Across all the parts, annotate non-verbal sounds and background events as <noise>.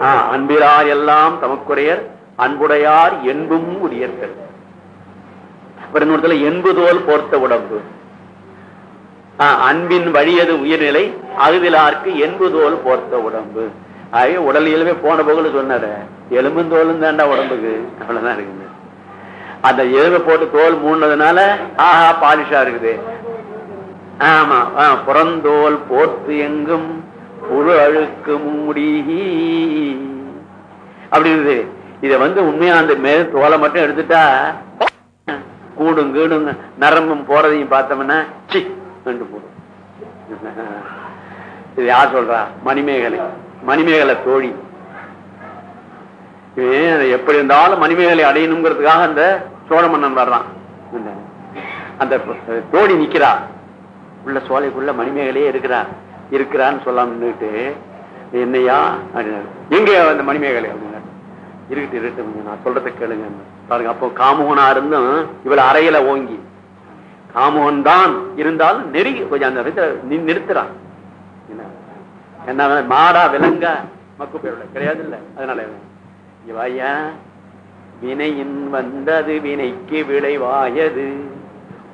ஆஹ் அன்பிலார் எல்லாம் தமக்குரையர் அன்புடையார் என்பும் உரியர்கள். அப்புறம் இன்னொருத்தல போர்த்த உடம்பு. ஆஹ் அன்பின் வழியது உயிர்நிலை அகுதிலார்க்கு என்புதோல் போர்த்த உடம்பு. ஆகிய உடல் இயல்பே போன போகல சொன்னாரு. எலும்புந்தோலும் தாண்டா உடம்புக்கு. அவ்வளவுதான் இருக்குது. அந்த எலும்பை போட்டு தோல் மூணதுனால ஆஹா பாலிஷா இருக்குது. ஆமா புறந்தோல் போர்த்து எங்கும் ஒரு அழுக்கு மூடி. அப்படி இத வந்து உண்மையா அந்த மேல் தோலை மட்டும் எடுத்துட்டா கூடும் கீடும் நரம்பும் போறதையும் பார்த்தோம்னா சி ரெண்டு போடும். இது யார் சொல்றா? மணிமேகலை. மணிமேகலை தோழி. எப்படி இருந்தாலும் மணிமேகலை அடையணுங்கிறதுக்காக அந்த சோழ மன்னன் வர்றான். அந்த தோழி நிக்கிறா. உள்ள சோலைக்குள்ள மணிமேகலையே இருக்கிறா இருக்கிறான்னு சொல்லாமன்னுட்டு என்னையா அப்படின்னாரு. எங்க அந்த மணிமேகலை அப்படின்னாரு. இருக்கட்டு இருக்கட்டு நான் சொல்றதை கேளுங்க பாருங்க அப்போ காமோகனா இருந்தும் இவள அறையில ஓங்கி காமோகன் தான் இருந்தாலும் நெருங்கி கொஞ்சம் அந்த இடத்துல நிறுத்துறான் என்ன? என்ன மாடா விலங்க மக்கு பேருல கிடையாது இல்ல. அதனால இவையா வினையின் வந்தது வினைக்கு விளைவாயது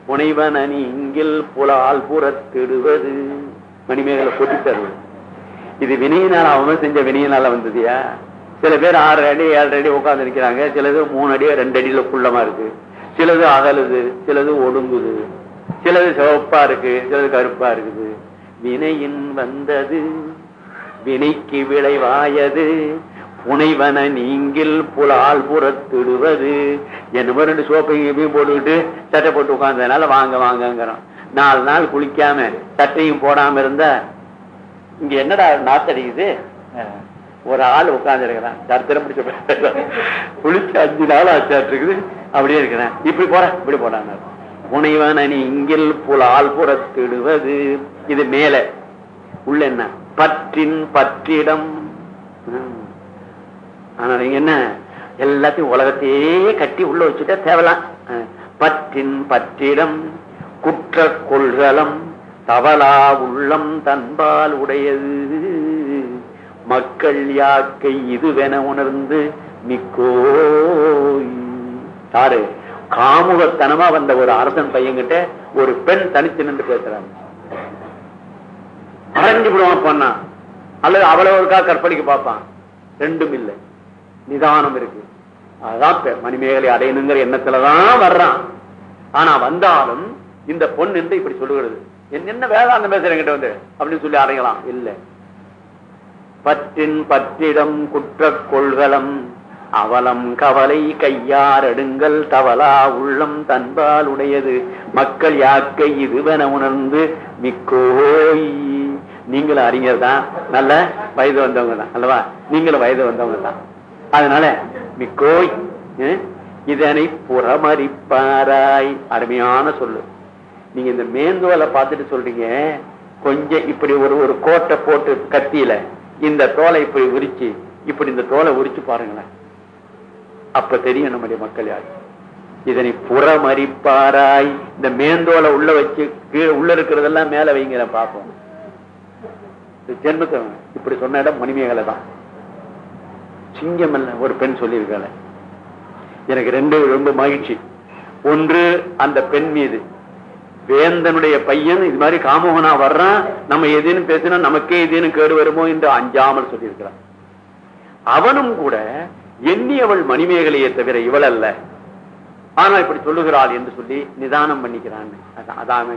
புனைவன நீங்கில் புலால் புறத்திடுவது. மணிமேகலை கொட்டி தருவது இது வினையினால் அவன் செஞ்ச வினையினால வந்ததுயா? சில பேர் ஆறு அடி ஏழு அடி உட்கார்ந்து நிக்கிறாங்க சிலது மூணு அடி ரெண்டு அடியில குள்ளமா இருக்கு. சிலது அகலுது சிலது ஒடுங்குது. சிலது சிவப்பா இருக்கு சிலது கருப்பா இருக்குது. வினையின் வந்தது வினைக்கு விளைவாயது. புனைவன நீங்கில் புலால் புறத்திடுவது. என்னமோ ரெண்டு சோப்பையும் போட்டுக்கிட்டு சட்டை போட்டு உட்கார்ந்ததுனால வாங்க வாங்கங்கிறான். நாலு நாள் குளிக்காம சட்டையும் போடாம இருந்தா இங்க என்னடா நாத்தடிக்குது ஒரு ஆள் உட்கார்ந்து இருக்கிறான் தரித்திரம் பிடிச்ச குளிச்சு அஞ்சு நாள் ஆச்சாட்டு இருக்குது அப்படியே இருக்கிறேன். இப்படி போற இப்படி போடாங்க புனைவன நீங்கில் புலால் புறத்திடுவது. இது மேல. உள்ள என்ன? பற்றின் பற்றிடம். ஆனா நீங்க என்ன? எல்லாத்தையும் உலகத்தையே கட்டி உள்ள வச்சுட்டா தேவலாம். பற்றின் பற்றிடம். குற்ற கொள்கலம் தவளா உள்ளம் தன்பால் உடையது. மக்கள் யாக்கை இதுவென உணர்ந்து மிக்கோய் சாரு காமுகத்தனமா வந்த ஒரு அரசன் பையன்கிட்ட ஒரு பெண் தனித்து நின்று பேசுறாங்க. அரைஞ்சு விடுவான் பண்ணா. அல்லது அவ்வளவு இருக்கா கற்பழிக்க பார்ப்பான். ரெண்டும் இல்லை. நிதானம் இருக்கு. அதான் பெ- மணிமேகலை அடையணுங்கிற எண்ணத்துலதான் வர்றான். ஆனா வந்தாலும் இந்த பொண்ணு என்று இப்படி சொல்லுகிறது. என்ன வேதாந்தம் பேசுறேங்கிட்ட வந்து? அப்படின்னு சொல்லி அடையலாம் இல்ல. பற்றின் பற்றிடம் குற்ற கொள்கலம் அவலம் கவலை கையாரடுங்கள் தவலா உள்ளம் தன்பால் உடையது மக்கள் யாக்கை இதுவென உணர்ந்து மிக்கோய். நீங்களும் அறிஞர் தான். நல்ல வயது வந்தவங்க தான். அல்லவா? நீங்களும் வயது வந்தவங்க தான். அதனால மிக்கோய். இதனை புறமரிப்பாராய் அருமையான சொல்லு. நீங்க இந்த மேந்தோலை பார்த்துட்டு சொல்றீங்க கொஞ்சம் இப்படி ஒரு ஒரு கோட்டை போட்டு கத்தியில இந்த தோலை இப்படி உரிச்சு இப்படி இந்த தோலை உரிச்சு பாருங்களேன். அப்ப தெரியும் நம்முடைய மக்கள் யார். இதனை புறமரிப்பாராய் இந்த மேந்தோலை உள்ள வச்சு கீழே உள்ள இருக்கிறதெல்லாம் மேல வைங்கிற பார்ப்போம். ஜென்மத்தை இப்படி சொன்ன இடம் மணிமேகலை தான். சிங்கம் அல்ல ஒரு பெண் சொல்லியிருக்காள். எனக்கு ரெண்டு ரொம்ப மகிழ்ச்சி. ஒன்று அந்த பெண் மீது. வேந்தனுடைய பையன் இது மாதிரி காமோகனா வர்றான். நம்ம எதுன்னு பேசினா நமக்கே எதுன்னு கேடு வருமோ என்று அஞ்சாமல் சொல்லியிருக்கிறான். அவனும் கூட எண்ணியவள் மணிமேகலையை தவிர இவள் அல்ல. ஆனா இப்படி சொல்லுகிறாள் என்று சொல்லி நிதானம் பண்ணிக்கிறான். அதான்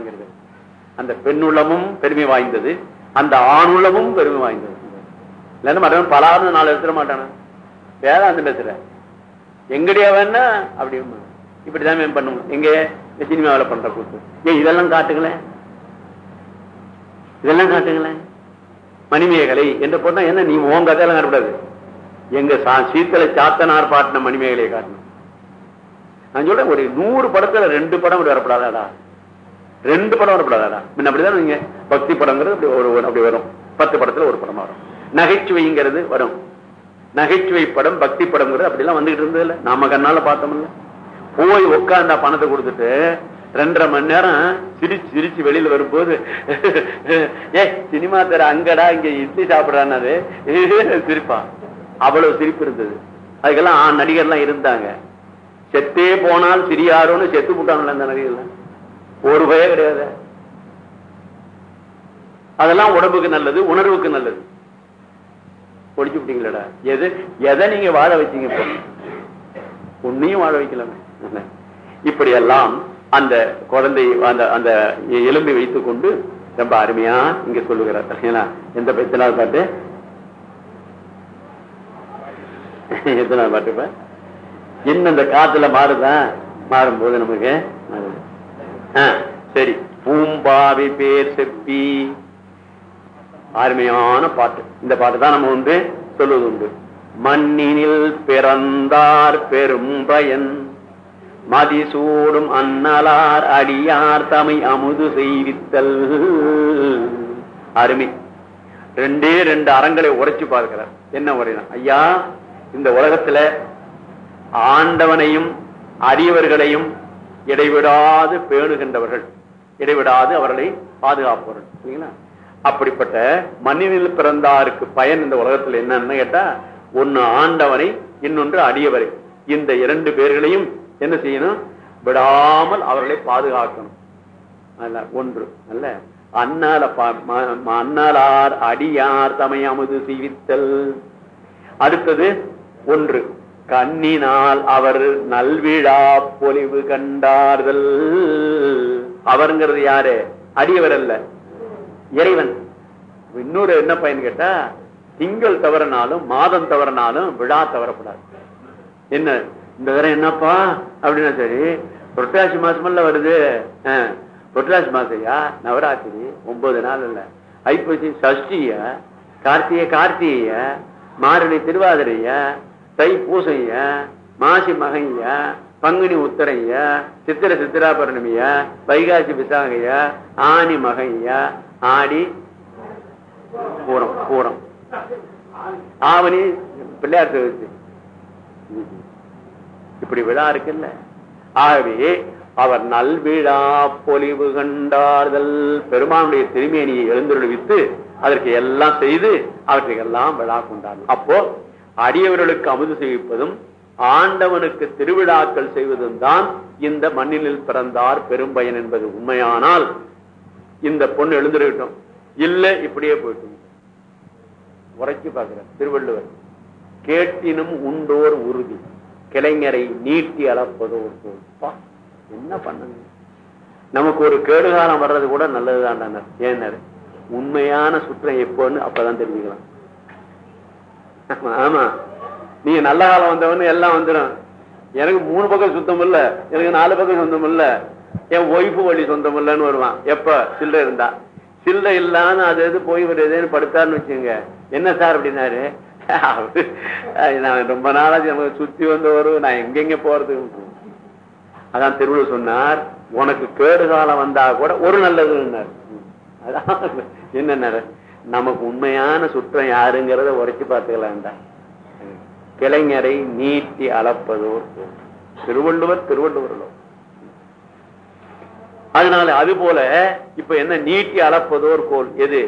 அந்த பெண்ணுள்ளமும் பெருமை வாய்ந்தது. அந்த ஆணுள்ளமும் பெருமை வாய்ந்தது. இல்லைன்னு மற்றவன் பலாறு நாள் எடுத்துட மாட்டான? வேதாந்தம் பேசுற. எங்கடியா வேணா அப்படி இப்படிதான் மேம் பண்ணுவோம். எங்க சினிமாவில் பண்ற கூத்து. ஏன் இதெல்லாம் காட்டுங்களேன். இதெல்லாம் காட்டுங்களேன். மணிமேகலை என்று போட்டா என்ன நீ உன் கதையெல்லாம் காட்டக்கூடாது. எங்க சா- சீத்தலை சாத்தனார் பாட்டின மணிமேகலையை காட்டணும். நான் சொல்றேன் ஒரு நூறு படத்துல ரெண்டு படம் அப்படி வரப்படாதாடா. ரெண்டு படம் வரப்படாதாடா. முன்ன அப்படிதான் நீங்க பக்தி படங்கிறது அப்படி ஒரு அப்படி வரும். பத்து படத்துல ஒரு படம் வரும். நகைச்சுவைங்கிறது வரும். நகைச்சுவை படம் பக்தி படம்ங்கிறது அப்படிலாம் வந்துகிட்டு இருந்தது இல்ல நாம கண்ணால பார்த்தோம்ல போய் உட்கார்ந்தா பணத்தை கொடுத்துட்டு ரெண்டரை மணி நேரம் சிரிச்சு சிரிச்சு வெளியில வரும்போது ஏ சினிமா தர அங்கடா இங்க இட்லி சாப்பிடறான்னு சிரிப்பா. அவ்வளவு சிரிப்பு இருந்தது. அதுக்கெல்லாம் ஆண் நடிகர்லாம் இருந்தாங்க. செத்தே போனால் சிரியாரோன்னு செத்து போட்டாங்கல்ல அந்த நடிகர்லாம். ஒரு பய கிடையாது. அதெல்லாம் உடம்புக்கு நல்லது உணர்வுக்கு நல்லது. ஒழிச்சு விட்டீங்களடா. எது எதை நீங்க வாழ வச்சீங்க இப்போ? உன்னையும் வாழ வைக்கலாமே. இப்படியெல்லாம் அந்த குழந்தை அந்த அந்த எலும்பை வைத்துக் கொண்டு ரொம்ப அருமையா இங்க சொல்லுகிறார். ஏன்னா எந்த எத்தனாவது பாட்டு எத்தனாவது பாட்டு இப்ப இன்னும் இந்த காத்துல மாறுதான் மாறும்போது நமக்கு சரி. பூம்பாவி பேர் செப்பி. அருமையான பாட்டு. இந்த பாட்டு தான் நம்ம வந்து சொல்லுவது உண்டு. மண்ணினில் பிறந்தார் பெரும் பயன். மதிசூடும் அன்னலார் அடியார் தமை அமுது செய்வித்தல். அருமை. ரெண்டே ரெண்டு அறங்களை உரைச்சு பார்க்கிறார். என்ன உரைனா? ஐயா இந்த உலகத்துல ஆண்டவனையும் அரியவர்களையும் இடைவிடாது பேணுகின்றவர்கள். இடைவிடாது அவர்களை பாதுகாப்பவர்கள். சரிங்களா அப்படிப்பட்ட மண்ணினில் பிறந்தாருக்கு பயன் இந்த உலகத்துல என்னன்னு கேட்டா ஒன்னு ஆண்டவனை இன்னொன்று அடியவரை. இந்த இரண்டு பேர்களையும் என்ன செய்யணும்? விடாமல் அவர்களை பாதுகாக்கணும். ஒன்று அல்ல. அண்ணால பா- அடியார் தமை அமுது செய்வித்தல் அடுத்தது ஒன்று கண்ணினால் அவர் நல்விழா பொலிவு கண்டார்கள். அவருங்கிறது யாரு? அடியவர் அல்ல. இறைவன். இன்னொரு என்ன பயன் கேட்டா திங்கள் தவறினாலும் மாதம் தவறினாலும் விழா தவறப்படாது என்ன? இந்த தரம் என்னப்பா? அப்படின்னா சரி புரட்டாசி மாசமெல்லாம் வருது. புரட்டாசி மாசையா நவராத்திரி ஒன்பது நாள் இல்ல. ஐப்பசி சஷ்டிய கார்த்திகை கார்த்திகைய மாரணி திருவாதிரைய தை பூசைய மாசி மகைய பங்குனி உத்தரைய சித்திர சித்திரா பௌர்ணமிய வைகாசி விசாகைய ஆனி மகைய ஆடி பூரம் பூரம். ஆவணி பிள்ளையார் சதுர்த்தி. இப்படி விழா இருக்குல்ல? ஆகவே அவர் நல்விழா பொலிவு கண்டார்தல் பெருமானுடைய திருமேனியை எழுந்தருளிவித்து அதற்கு எல்லாம் செய்து அவற்றுக்கெல்லாம் விழா கொண்டார்கள். அப்போ அடியவர்களுக்கு அமுது செய்விப்பதும் ஆண்டவனுக்கு திருவிழாக்கள் செய்வதும் தான் இந்த மண்ணிலில் பிறந்தார் பெரும்பயன் என்பது உண்மையானால் இந்த பொண்ணு எழுந்துருக்கட்டும். இல்ல இப்படியே போயிட்டு உரைச்சு பாக்குற திருவள்ளுவர் கேட்டினும் உண்டோர் உறுதி. கிளைஞரை நீட்டி அளப்பதோர் ஒரு என்ன பண்ணுங்க நமக்கு ஒரு கேடுகாலம் வர்றது கூட நல்லதுதான் ஏன்னாரு உண்மையான சுற்றம் எப்போன்னு அப்பதான் தெரிஞ்சுக்கலாம். ஆமா, நீங்க நல்ல காலம் வந்தவன்னு எல்லாம் வந்துடும் எனக்கு மூணு பக்கம் சுத்தம் இல்ல எனக்கு நாலு பக்கம் சொந்தம் இல்ல. என் ஒய்ஃபு வழி சொந்தம் இல்லைன்னு வருவான். எப்ப? சில்லறை இருந்தா. சில்லறை இல்லாம அது எது போய் வருதுன்னு படுத்தாருன்னு வச்சுங்க என்ன சார் அப்படின்னாரு? நான் ரொம்ப நாளா நமக்கு சுத்தி வந்தவரும் நான் எங்கெங்க போறது? அதான் திருவள்ளுவர் சொன்னார் உனக்கு கேடு காலம் வந்தா கூட ஒரு நல்லதுன்னார். அதான் என்ன நமக்கு உண்மையான சுற்றம் யாருங்கிறத உரைச்சு பார்த்துக்கலாம்டா. கிளைஞரை நீட்டி அளப்பதோர் திருவள்ளுவர் திருவள்ளுவர்களோ. அதனால அது போல இப்ப என்ன நீட்டி அளப்பதோர் கோல் எது?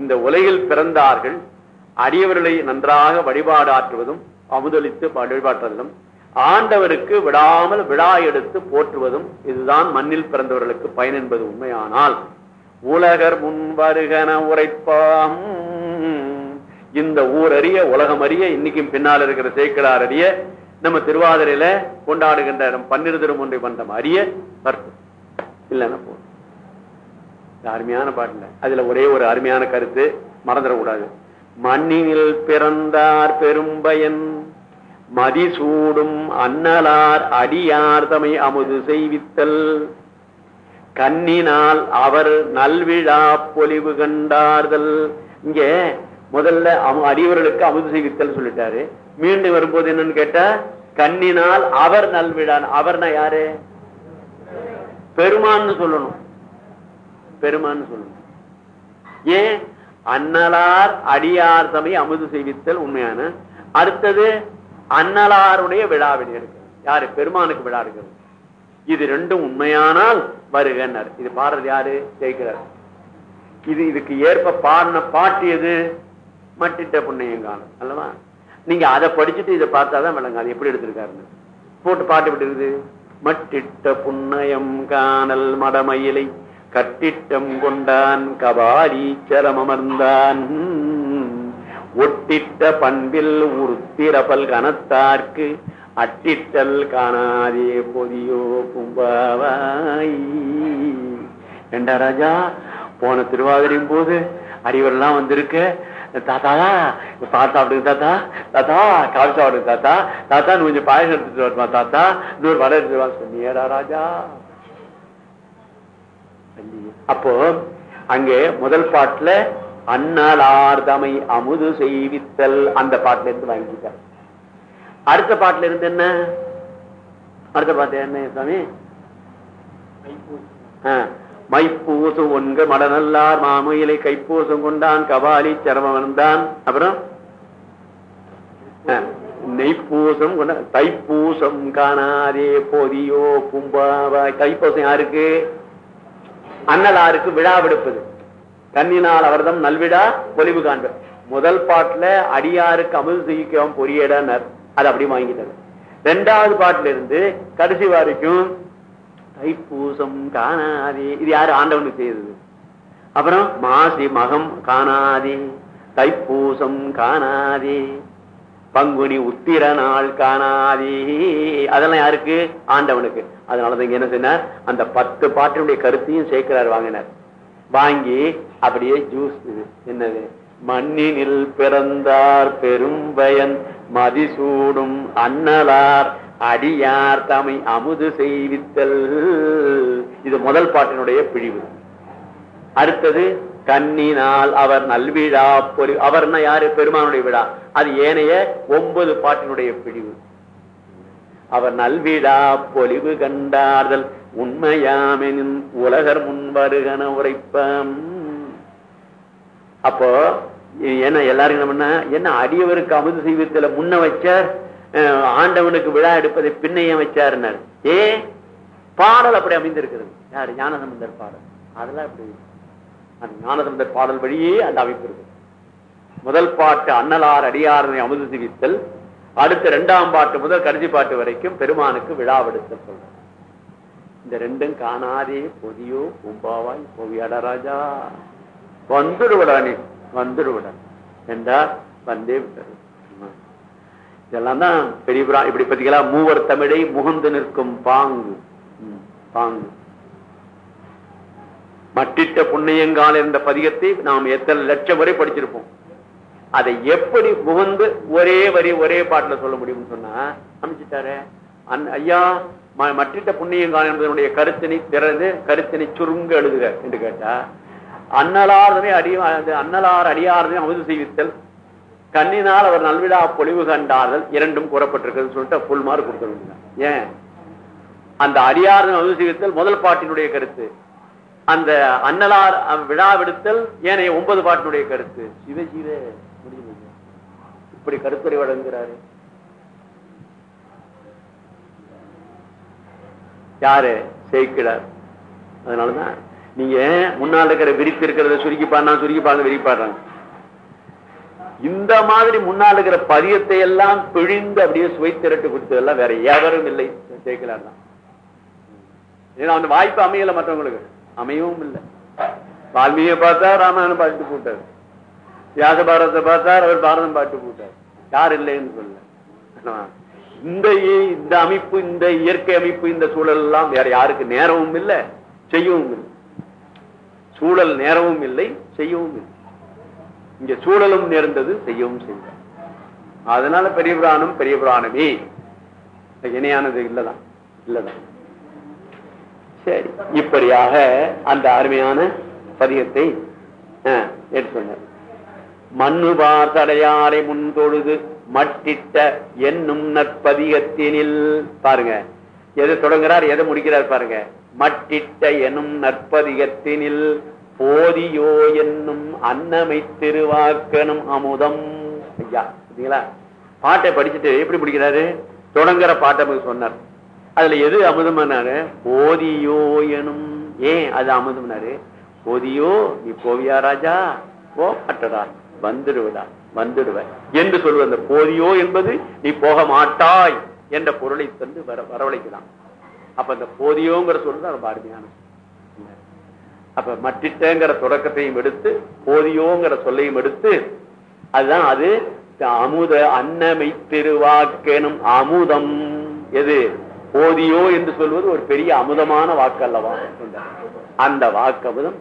இந்த உலகில் பிறந்தார்கள் அடியவர்களை நன்றாக வழிபாடு ஆற்றுவதும் அமுதளித்து வழிபாட்டுவதும் ஆண்டவருக்கு விடாமல் விழா எடுத்து போற்றுவதும் இதுதான் மண்ணில் பிறந்தவர்களுக்கு பயன் என்பது உண்மையானால் உலகர் முன் வருகன உரைப்பாம். இந்த ஊர் அறிய உலகம் அறிய இன்னைக்கும் பின்னால் இருக்கிற சேக்கலார் அறிய நம்ம திருவாதிரையில கொண்டாடுகின்ற நம் பன்னிரு திருமொன்றை மன்றம் அறிய வருத்தம் இல்லைன்னா போதும். அருமையான பாட்டுல அதுல ஒரே ஒரு அருமையான கருத்து மறந்துடக்கூடாது. மண்ணினில் பிறந்தார் பெரும்பயன். மதிசூடும் அன்னலார் அடியார் தமை அமுது செய்வித்தல். கண்ணினால் அவர் நல்விழா பொலிவு கண்டார்கள் இங்கே முதல்ல அமு- அடியவர்களுக்கு அமுது செய்வித்தல் சொல்லிட்டாரு. மீண்டும் வரும்போது என்னன்னு கேட்டா கண்ணினால் அவர் நல்விழான் அவர்னா யாரு? பெருமான்னு சொல்லணும். பெருமான்னு சொல்லணும். ஏன்? அன்னலார் அடியார் சபை அமுது செய்வித்தல் உண்மையான. அடுத்தது அன்னலாருடைய விழாவினை இருக்கு யாரு? பெருமானுக்கு விழா இருக்கிறது இது ரெண்டும் உண்மையானால் வருகன்னார். இது பாடுறது யாரு? ஜெயிக்கிறார். இது இதுக்கு ஏற்ப பாடின பாட்டு எது? மட்டிட்ட புண்ணியங்காலம். அல்லவா? நீங்க அதை படிச்சுட்டு இதை பார்த்தாதான் விளங்காது எப்படி எடுத்திருக்காருன்னு. போட்டு பாட்டு எப்படி இருக்குது மட்டிட்ட புண்ணயம் காணல் மடமயிலை கட்டிட்டம் கொண்டான் கபாலீச்சரம் அமர்ந்தான் ஒட்டிட்ட பண்பில் உருத்திரபல் கனத்தார்க்கு அட்டிட்டல் காணாதே பொதியோ கும்பாவாய் ஏண்டா ராஜா போன திருவாதிரியும் போது அறிவரெல்லாம் வந்திருக்கு? தாத்தா பால் சாப்பிடுங்க தாத்தா. தாத்தா கால் சாப்பிடுங்க தாத்தா. தாத்தா நீ கொஞ்சம் பாயசம் எடுத்துட்டு வருமா தாத்தா? இன்னொரு வடை எடுத்துட்டு வா சொன்னியடா ராஜா. அப்போ அங்கே முதல் பாட்டுல அண்ணலார்தமை அமுது செய்வித்தல் அந்த பாட்டுல இருந்து வாங்கிட்டார் அடுத்த பாட்டுல இருந்து என்ன? அடுத்த பாட்டு என்ன சாமி? மைப்பூசு ஒன்க மடநல்லார் மாமயிலை கைப்பூசம் கொண்டான் கபாலி சரமம் வந்தான் அப்புறம் நெய்ப்பூசம் கொண்ட தைப்பூசம் காணாதே பொதியோ கும்பாவாய். தைப்பூசம் யாருக்கு? அன்னலாருக்கு விழா விடுப்பது. கண்ணினால் அவர்தம் நல்விழா பொலிவு காண்பர் முதல் பாட்டுல அடியாருக்கு அமுது செய்யும் பொரியடனர் அது அப்படி வாங்கிட்டார் ரெண்டாவது பாட்டுல இருந்து கடைசி வரைக்கும் தைப்பூசம் காணாதே. இது யாரு? ஆண்டவனுக்கு செய்தது. அப்புறம் மாசி மகம் காணாதே. தைப்பூசம் காணாதே. பங்குனி உத்திர நாள் காணாதி. அதெல்லாம் யாருக்கு? ஆண்டவனுக்கு. அதனாலதான் இங்க என்ன சொன்னார்? அந்த பத்து பாட்டினுடைய கருத்தையும் சேர்க்கிறார் வாங்கினார். வாங்கி அப்படியே ஜூஸ் என்னது? மண்ணினில் பிறந்தார் பெரும்பயன் மதிசூடும் அன்னலார் அடியார் தமை அமுது செய்வித்தல். இது முதல் பாட்டினுடைய பிழிவு. அடுத்தது கண்ணினால் அவர் நல்விழா பொலி அவர்னா யாரு? பெருமானுடைய விழா. அது ஏனைய ஒன்பது பாட்டினுடைய பிழிவு அவர் நல்விழா பொலிவு கண்டார்கள். உண்மையாமெனின் உலகர் முன் வருகன உரைப்பம். அப்போ என்ன எல்லாரும் என்ன பண்ண என்ன அடியவருக்கு அமுது செய்வத்துல முன்ன வச்சார் ஆண்டவனுக்கு விழா எடுப்பதை பின்னையும் வச்சாருன்னாரு ஏ பாடல் அப்படி அமைந்திருக்கிறது. யாரு? ஞானசம்பந்தர் பாடல். அதெல்லாம் அப்படி அந்த ஞானசம்பந்தர் பாடல் வழியே அந்த அமைப்பு இருக்கு. முதல் பாட்டு அன்னலார் அடியாரனை அமுது சிவித்தல் அடுத்த இரண்டாம் பாட்டு முதல் கடைசி பாட்டு வரைக்கும் பெருமானுக்கு விழாவெடுத்தல் சொல்ற இந்த ரெண்டும் காணாதே பொதியோ பூம்பாவாய் பொவியடராஜா ராஜா. வந்துடுவிடா என்றார் வந்தே இதெல்லாம் தான் பெரிய இப்படி பத்திக்கலாம் மூவர் தமிழை முகந்து நிற்கும் பாங்கு. பாங்கு. மட்டிட்ட புண்ணியங்கால் என்ற பதிகத்தை நாம் எத்தனை லட்சம் வரை படிச்சிருப்போம். அதை எப்படி புகுந்து ஒரே வரி ஒரே பாட்டுல சொல்ல முடியும்னு சொன்னா அமைச்சிட்டாரு? ஐயா மற்றிட்ட புண்ணியங்கால் என்பதனுடைய கருத்தினை திறந்து கருத்தினை சுருங்க எழுதுக என்று கேட்டா அன்னலாரதனை அடி அன்னலார் அடியாரதனை அமுது செய்வித்தல் கண்ணினால் அவர் நல்விழா பொலிவு கண்டார்கள் இரண்டும் கூறப்பட்டிருக்குன்னு சொல்லிட்டு புல் மாறு கொடுத்துருங்க ஏன்? அந்த அடியாரதன் அமுது செய்வித்தல் முதல் பாட்டினுடைய கருத்து. அந்த அன்னலார் விழா விடுத்தல் ஏனைய ஒன்பது பாட்டினுடைய கருத்து. சிவ சிவ முடிஞ்சு போச்சு. இப்படி கருத்துரை வழங்குகிறாரு. யாரு? சேர்க்கிறார் அதனாலதான் நீங்க முன்னால் இருக்கிற விரித்து இருக்கிறத சுருக்கி பாடினா சுருக்கி பாடுறது விரிக்கி பாடுறாங்க இந்த மாதிரி முன்னால் இருக்கிற பதியத்தை எல்லாம் பிழிந்து அப்படியே சுவைத்திரட்டு கொடுத்ததெல்லாம் வேற எவரும் இல்லை. சேர்க்கிறார் தான். ஏன்னா அந்த வாய்ப்பு அமையல மற்றவங்களுக்கு. அமையவும் இல்லை. வால்மீகியை பார்த்தா ராமாயணம் பாட்டு போட்டார். வியாச பாரதத்தை பார்த்தார் அவர் பாரதம் பாட்டு போட்டார். யார் இல்லைன்னு சொல்ல இந்த இந்த அமைப்பு இந்த இயற்கை அமைப்பு இந்த சூழல் எல்லாம் வேற யாருக்கு நேரமும் இல்லை செய்யவும் இல்லை. சூழல் நேரமும் இல்லை செய்யவும் இல்லை. இங்க சூழலும் நேர்ந்தது செய்யவும் செய்தார் அதனால பெரிய புராணம் பெரிய புராணமே. இணையானது இல்லதான் இல்லதான். சரி. இப்படியாக அந்த அருமையான பதிகத்தை ஆஹ், எடுத்து சொன்னார் முன் தொழுது மட்டிட்ட என்னும் நற்பதிகத்தினில் பாருங்க எது தொடங்குறார் எதை முடிக்கிறார் பாருங்க. மட்டிட்ட என்னும் நற்பதிகத்தினில் போதியோ என்னும் அன்னமை திருவாக்கனும் அமுதம். ஐயா சரிங்களா பாட்டை படிச்சுட்டு எப்படி முடிக்கிறாரு? தொடங்குற பாட்டை சொன்னார். அதுல எது அமுதம்னாரு? போதியோ எனும். ஏன் அது அமுதம்னாரு? போதியோ நீ போவியா ராஜா? போ மாட்டடா வந்துடுவதா? வந்துடுவ. என்று சொல்வது அந்த போதியோ என்பது நீ போக மாட்டாய் என்ற பொருளை தந்து வர வரவழைக்கலாம் அப்ப அந்த போதியோங்கிற சொல்றது ரொம்ப அருமையான அப்ப மட்டிட்டங்கிற தொடக்கத்தையும் எடுத்து போதியோங்கிற சொல்லையும் எடுத்து அதுதான் அது அமுத அன்னமை திருவாக்கெனும் அமுதம். எது? போதியோ என்று சொல்வது ஒரு பெரிய அமுதமான வாக்கு அல்லவா அந்த வாக்கமுதம்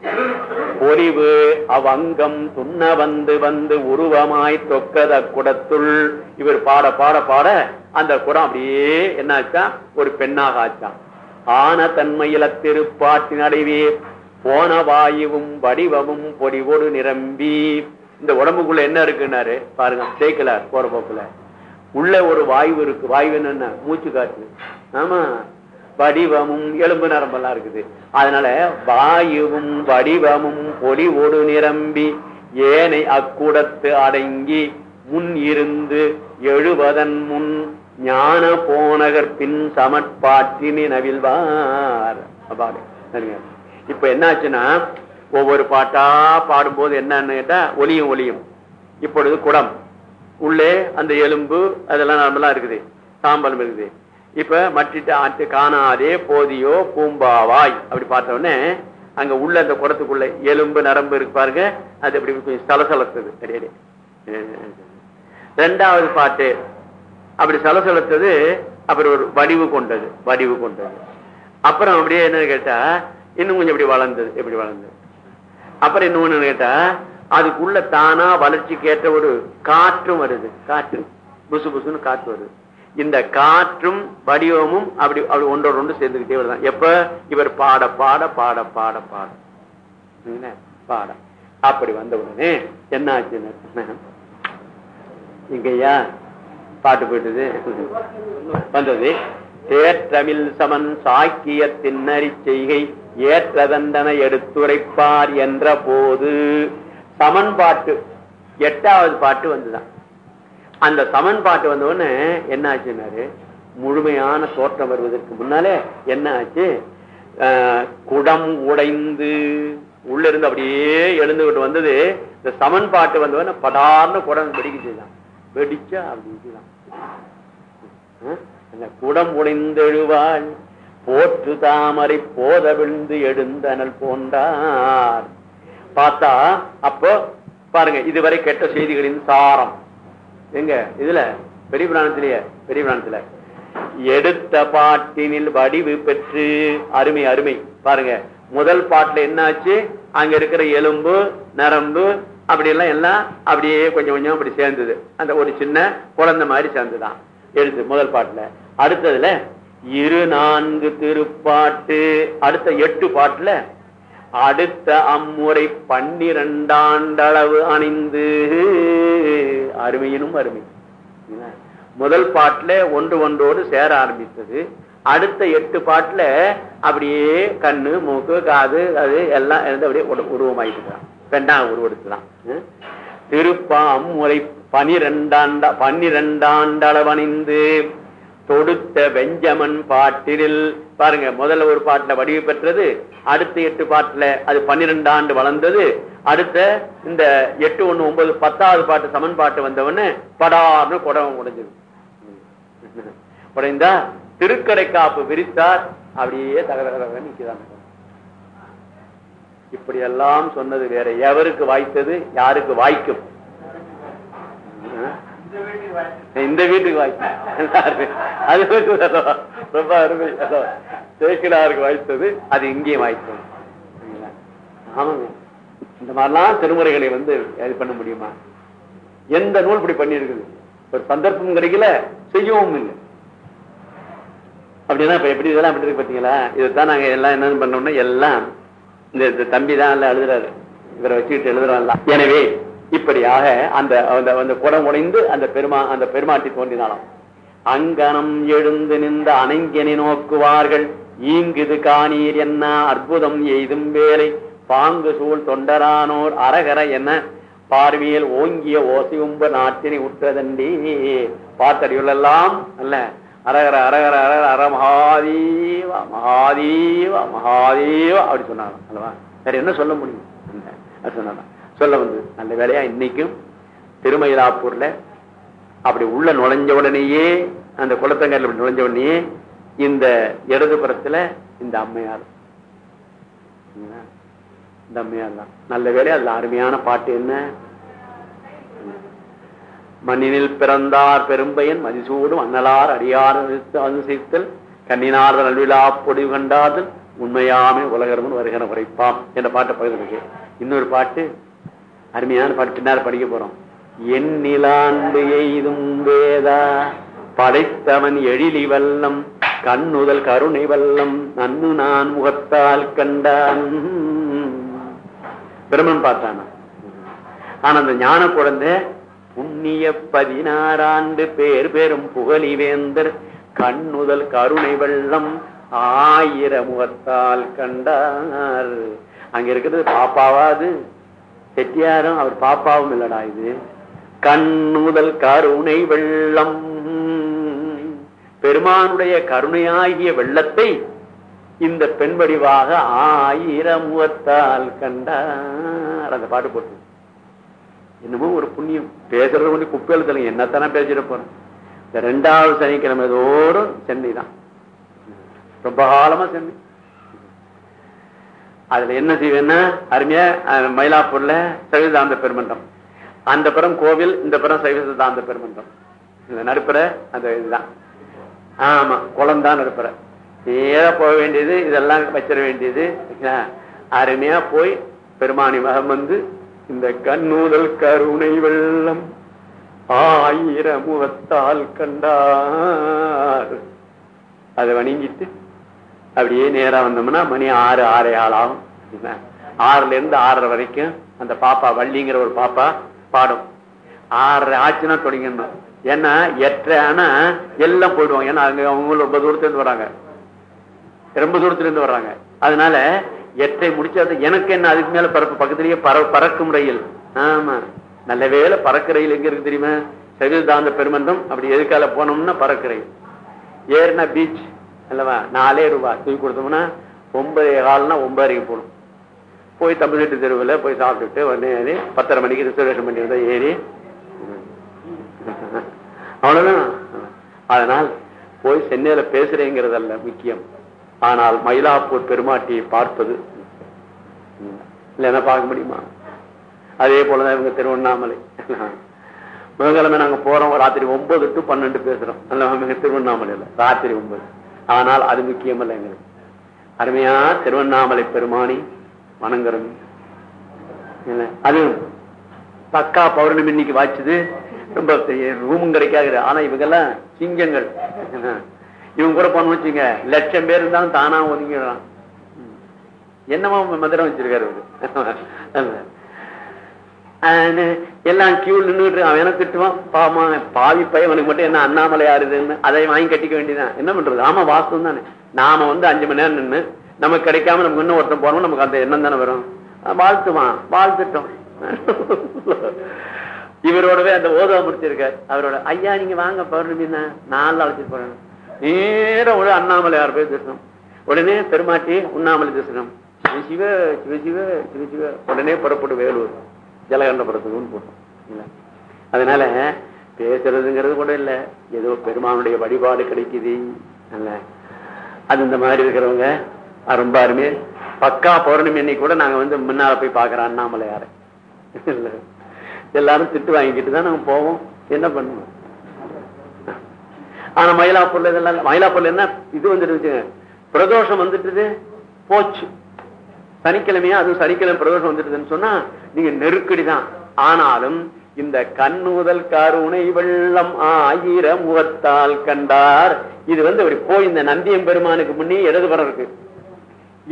பொறிவு அவங்கம் துண்ண வந்து வந்து உருவமாய் தொக்கத குடத்துள். இவர் பாட பாட பாட அந்த குடம் அப்படியே என்னாச்சா? ஒரு பெண்ணாக ஆச்சான் ஆன தன்மையில திருப்பாட்டின் போன வாயுவும் வடிவமும் பொடிவோடு நிரம்பி. இந்த உடம்புக்குள்ள என்ன இருக்குன்னாரு? பாருங்க சேர்க்கல போற போக்குல. உள்ள ஒரு வாயு இருக்கு. வாயு என்ன மூச்சு காற்று. ஆமா. வடிவமும் எலும்பு நரம்பெல்லாம் இருக்குது. அதனால வாயுவும் வடிவமும் பொலிவோடு நிரம்பி ஏனை அக்குடத்து அடங்கி முன் இருந்து எழுவதன் முன் ஞான போனகர் பின் சமட்பாட்டினி நவில்வார் இப்ப என்னாச்சுன்னா ஒவ்வொரு பாட்டா பாடும்போது என்னன்னு கேட்டா ஒலியும் ஒலியும். இப்பொழுது குடம். உள்ளே அந்த எலும்பு அதெல்லாம் நம்மலாம் இருக்குது. சாம்பலும் இருக்குது. இப்ப மட்டிட்டு ஆட்டு காணாதே போதியோ பூம்பாவாய். அப்படி பார்த்த உடனே அங்க உள்ள அந்த குடத்துக்குள்ள எலும்பு நரம்பு இருக்கு பாருங்க. அது அப்படி கொஞ்சம் சலசலத்துது. கிடையாது ரெண்டாவது பாட்டு. அப்படி சலசலத்தது அப்புறம் ஒரு வடிவு கொண்டது வடிவு கொண்டது. அப்புறம் அப்படியே என்ன கேட்டா இன்னும் கொஞ்சம் இப்படி வளர்ந்தது எப்படி வளர்ந்தது. அப்புறம் இன்னொன்னு கேட்டா அதுக்குள்ள தானா வளர்ச்சிக்கு ஏற்ற ஒரு காற்றும் வருது. காற்று. புசு புசுன்னு காற்று வருது. இந்த காற்றும் வடிவமும் அப்படி அப்படி ஒன்றோடு ஒன்று சேர்ந்துக்கிட்டே வருதான் எப்ப? இவர் பாட பாட பாட பாட பாட. பாட. அப்படி வந்த உடனே என்ன ஆச்சுன்னு? இங்கய்யா பாட்டு போயிட்டது. வந்தது. தேற்றமில் சமன் சாக்கிய திண்ணறி செய்கை ஏற்றதண்டன எடுத்துரைப்பார் என்ற போது சமன்பாட்டு எட்டாவது பாட்டு வந்துதான். அந்த சமன்பாட்டு வந்த உடனே என்ன ஆச்சுன்னாரு? முழுமையான தோற்றம் வருவதற்கு முன்னாலே என்ன ஆச்சு? குடம் உடைந்து உள்ள இருந்து அப்படியே எழுந்துகிட்டு வந்தது. இந்த சமன்பாட்டு வந்தவன உடனே படார்னு குடம் வெடிக்குச்சுதான் வெடிச்சா அப்படி அந்த குடம் உடைந்தெழுவாள் போற்று தாமரை போத விழுந்து எழுந்தனல் போன்றார். பார்த்தா அப்போ பாருங்க இதுவரை கெட்ட செய்திகளின் சாரம். எங்க? இதுல பெரிய பிராணத்திலேயே பெரிய பிராணத்துல. எடுத்த பாட்டினில் வடிவு பெற்று அருமை அருமை. பாருங்க முதல் பாட்டுல என்னாச்சு? அங்க இருக்கிற எலும்பு நரம்பு அப்படி எல்லாம் எல்லாம் அப்படியே கொஞ்சம் கொஞ்சம் அப்படி சேர்ந்தது. அந்த ஒரு சின்ன குழந்தை மாதிரி சேர்ந்துதான் எடுத்து முதல் பாட்டுல. அடுத்ததுல இரு நான்கு திருப்பாட்டு. அடுத்த எட்டு பாட்டுல அடுத்த அம்முறை பன்னிரண்டாண்டளவு அணிந்து. அருமையினும் அருமை. முதல் பாட்டுல ஒன்று ஒன்றோடு சேர ஆரம்பித்தது. அடுத்த எட்டு பாட்டுல அப்படியே கண்ணு மூக்கு காது அது எல்லாம் இருந்து அப்படியே உருவமாயிட்டுதான் பெண்ணா உருவெடுத்துதான் ம். திருப்பா அம்முறை பனிரெண்டாண்ட பன்னிரெண்டாண்டளவணிந்து தொடுத்த வெஞ்சமன் பாட்டில் பாருங்க முதல்ல ஒரு பாட்டுல வடிவு பெற்றது அடுத்த எட்டு பாட்டுல அது பன்னிரெண்டு ஆண்டு வளர்ந்தது. அடுத்த இந்த எட்டு ஒண்ணு ஒன்பது பத்தாவது பாட்டு சமன் பாட்டு வந்தவொடனே படார்னு குடவம் உடைஞ்சது. உடைந்தா திருக்கடை காப்பு விரித்தார் அப்படியே தகதக நிக்கிறாங்க இப்படி எல்லாம் சொன்னது வேற எவருக்கு வாய்த்தது யாருக்கு வாய்க்கும்? இந்த வீட்டுக்கு வாய்ப்பு அது ரொம்ப அருமை. அல்லவா? சேக்கிலாருக்கு வாய்த்தது. அது இங்கேயும் வாய்க்கும் ஆமாங்க இந்த மாதிரிலாம் திருமுறைகளை வந்து இது பண்ண முடியுமா? எந்த நூல் இப்படி பண்ணிருக்குது ஒரு சந்தர்ப்பம் கிடைக்கல செய்யவும் இல்லை. அப்படின்னா இப்ப எப்படி இதெல்லாம் எப்படி இருக்கு பாத்தீங்களா இதைத்தான் நாங்க எல்லாம் என்னன்னு பண்ணோம்னா எல்லாம் இந்த தம்பி தான் எல்லாம் எழுதுறாரு இவரை வச்சுக்கிட்டு எழுதுறோம் எனவே இப்படியாக அந்த அந்த- அந்த குடம் உடைந்து அந்த பெருமா அந்த பெருமாட்டி தோன்றினாலும் அங்கனம் எழுந்து நின்ற அணைங்கனை நோக்குவார்கள். ஈங்குது காணீர் என்ன அற்புதம் எய்தும் வேலை. பாங்கு சூழ் தொண்டரானோர் அரகர என்ன. பார்வையில் ஓங்கிய ஓசையும்ப நாட்டினை உற்றதண்டி பார்த்தடியுள்ளெல்லாம் அல்ல. அரகர அரகர அரகர அர மகாதேவா மகாதீவ மகாதேவா அப்படி சொன்னாங்க அல்லவா? வேற என்ன சொல்ல முடியும்? சொன்னாங்க சொல்ல வந்து நல்ல வேலையா இன்னைக்கும் திருமயிலாப்பூர்ல அப்படி உள்ள நுழைஞ்ச உடனேயே அந்த குளத்தங்கரில் நுழைஞ்ச உடனேயே இந்த இடதுபுறத்துல இந்த அம்மையார். இந்த அம்மையார் தான். நல்ல வேலை அதுல அருமையான பாட்டு என்ன? மண்ணினில் பிறந்தார் பெரும்பையன் மதிசூடும் அன்னலார் அடியார் அனுசரித்தல் கண்ணினார் நல்விழா பொடிவு கண்டாதல் உண்மையாமே உலகரமன் வருகிற உரைப்பாம் என்ற பாட்டை பகிர்ந்து இன்னொரு பாட்டு அருமையான பாட்டு பின்னால் படிக்க போறோம். எண்ணிலாண்டு எய்தும் வேதா படைத்தவன் எழிலி வல்லம் கண்ணுதல் கருணை வல்லம் நன்னு நான் முகத்தால் கண்டான். பிரம்மன் பார்த்தானா? ஆனா அந்த ஞான குழந்தை புண்ணிய பதினாறாண்டு பேர் பெரும் புகழி வேந்தர் கண்ணுதல் கருணை வெள்ளம் ஆயிர முகத்தால் கண்டார். அங்க இருக்கிறது பாப்பாவாது செட்டியாரும் அவர் பாப்பாவும் இல்லடா இது. கண் முதல் கருணை வெள்ளம். பெருமானுடைய கருணையாகிய வெள்ளத்தை இந்த பெண் வடிவாக ஆயிரம் முகத்தால் கண்டார். அந்த பாட்டு போட்டு. என்னமோ ஒரு புண்ணியம். பேசுறது வந்து குப்பையில் தெலுங்க என்னத்தானே பேசிட போறேன் இந்த ரெண்டாவது சனிக்கிழமை தோறும் சென்னை தான். ரொம்ப காலமா சென்னை. அதுல என்ன செய்வேன்னா அருமையா மயிலாப்பூர்ல சைவதாந்த பெருமன்றம் அந்த புறம் கோவில் இந்த புறம் சைவசிதாந்த பெருமன்றம் இந்த நடுப்புற அந்த இதுதான். ஆமா குளம்தான் நடுப்புற. நேரா போக வேண்டியது இதெல்லாம் வச்சிட வேண்டியது. அருமையா போய் பெருமானி மகம் வந்து இந்த கண்ணூதல் கருணை வெள்ளம் ஆயிரம் முகத்தால் கண்டார். அதை வணங்கிட்டு அப்படியே நேரா வந்தோம்னா மணி ஆறு ஆறே ஆள் ஆகும். என்ன? ஆறுல இருந்து ஆறரை வரைக்கும் அந்த பாப்பா வள்ளிங்கிற ஒரு பாப்பா பாடும். ஆறரை ஆச்சுன்னா தொடங்கிடணும். ஏன்னா எட்டரை ஆனா எல்லாம் போயிடுவாங்க. ஏன்னா அங்க அவங்க ரொம்ப தூரத்துல இருந்து வராங்க. ரொம்ப தூரத்துல இருந்து வர்றாங்க அதனால எட்டை முடிச்சாது எனக்கு என்ன அதுக்கு மேல பறப்பு பக்கத்திலேயே பற பறக்கும் ரயில். ஆமா. நல்ல வேலை பறக்க ரயில் எங்க இருக்கு தெரியுமா? சகிதாந்த பெருமந்தம். அப்படி எதுக்கால போனோம்னா பறக்க ரயில். ஏர்னா பீச் அல்லவா? நாலே ரூபாய் தூக்கி கொடுத்தோம்னா ஒன்பது கால்னா ஒன்பதரைக்கு போகணும். போய் தமிழ்நாட்டு தெருவில் போய் சாப்பிட்டுட்டு வந்து ஏறி பத்தரை மணிக்கு ரிசர்வேஷன் பண்ணியிருந்தா ஏறி <laughs> அவ்வளோதான் அதனால் போய் சென்னையில் பேசுறேங்கிறதல்ல முக்கியம். ஆனால் மயிலாப்பூர் பெருமாட்டியை பார்ப்பது இல்லைன்னா பார்க்க முடியுமா? அதே போலதான் இவங்க திருவண்ணாமலை. <laughs> புதன்கிழமை நாங்கள் போகிறோம் ராத்திரி ஒன்பது டு பன்னெண்டு பேசுகிறோம் நல்ல திருவண்ணாமலையில். ராத்திரி ஒன்பது. ஆனால் அது முக்கியம் இல்லை எங்களுக்கு. அருமையா திருவண்ணாமலை பெருமானி வணங்குறோம். அது பக்கா பௌர்ணமி இன்னைக்கு வாய்ச்சது. ரொம்ப ரூமும் கிடைக்காது. ஆனா இவங்கெல்லாம் சிங்கங்கள். இவங்க கூட போன வச்சுங்க லட்சம் பேர் இருந்தாலும் தானா ஒதுங்கிடலாம். என்னமா மந்திரம் வச்சிருக்காரு எல்லாம் கியூ நின்றுட்டு அவன் எனக்கு திட்டுவான்? பாமா பாவி பையன் அவனுக்கு மட்டும் என்ன அண்ணாமலை ஆறுதுன்னு அதை வாங்கி கட்டிக்க வேண்டியதான் என்ன பண்றது? ஆமா வாஸ்தவம் தானே. நாம வந்து அஞ்சு மணி நேரம் நின்று நமக்கு கிடைக்காம நமக்கு இன்னும் ஒருத்தன் போனோம் நமக்கு அந்த எண்ணம் தானே வரும். வாழ்த்துவான். வாழ்த்துட்டோம். <laughs> இவரோடவே அந்த ஓதவ முடிச்சிருக்காரு. அவரோட ஐயா நீங்க வாங்க பௌர்ணமி நாலு அழைச்சிட்டு போறேன். நேரம் ஒரு அண்ணாமலையார் போய் தரிசனம் உடனே பெருமாட்டி உண்ணாமலை தரிசனம் சிவ சிவ சிவ சிவ சிவ. உடனே புறப்பட்டு வேலூர். ஜலகண்டபுரத்துக்குன்னு போட்டோம். அதனால பேசுறதுங்கிறது கூட இல்லை. ஏதோ பெருமானுடைய வழிபாடு கிடைக்குது. அது இந்த மாதிரி இருக்கிறவங்க ரொம்ப அருமை பக்கா பௌர்ணமி அன்னைக்கு கூட நாங்க வந்து முன்னால போய் பாக்குறோம் அண்ணாமலையார. எல்லாரும் திட்டு வாங்கிக்கிட்டு தான் நாங்க போவோம். என்ன பண்ணுவோம்? ஆனா மயிலாப்பூர்ல இதெல்லாம் மயிலாப்பூர்ல என்ன? இது வந்துட்டு பிரதோஷம் வந்துட்டு போச்சு. சனிக்கிழமையா அதுவும் சனிக்கிழமை பிரதோஷம் வந்துட்டுதுன்னு சொன்னா நீங்க நெருக்கடி தான் ஆனாலும் இந்த கண்ணுதல் கருணை வெள்ளம் ஆயிர முகத்தால் கண்டார். இது வந்து அப்படி போய் இந்த நந்தியம் பெருமானுக்கு முன்னே இடதுபுறம் இருக்கு.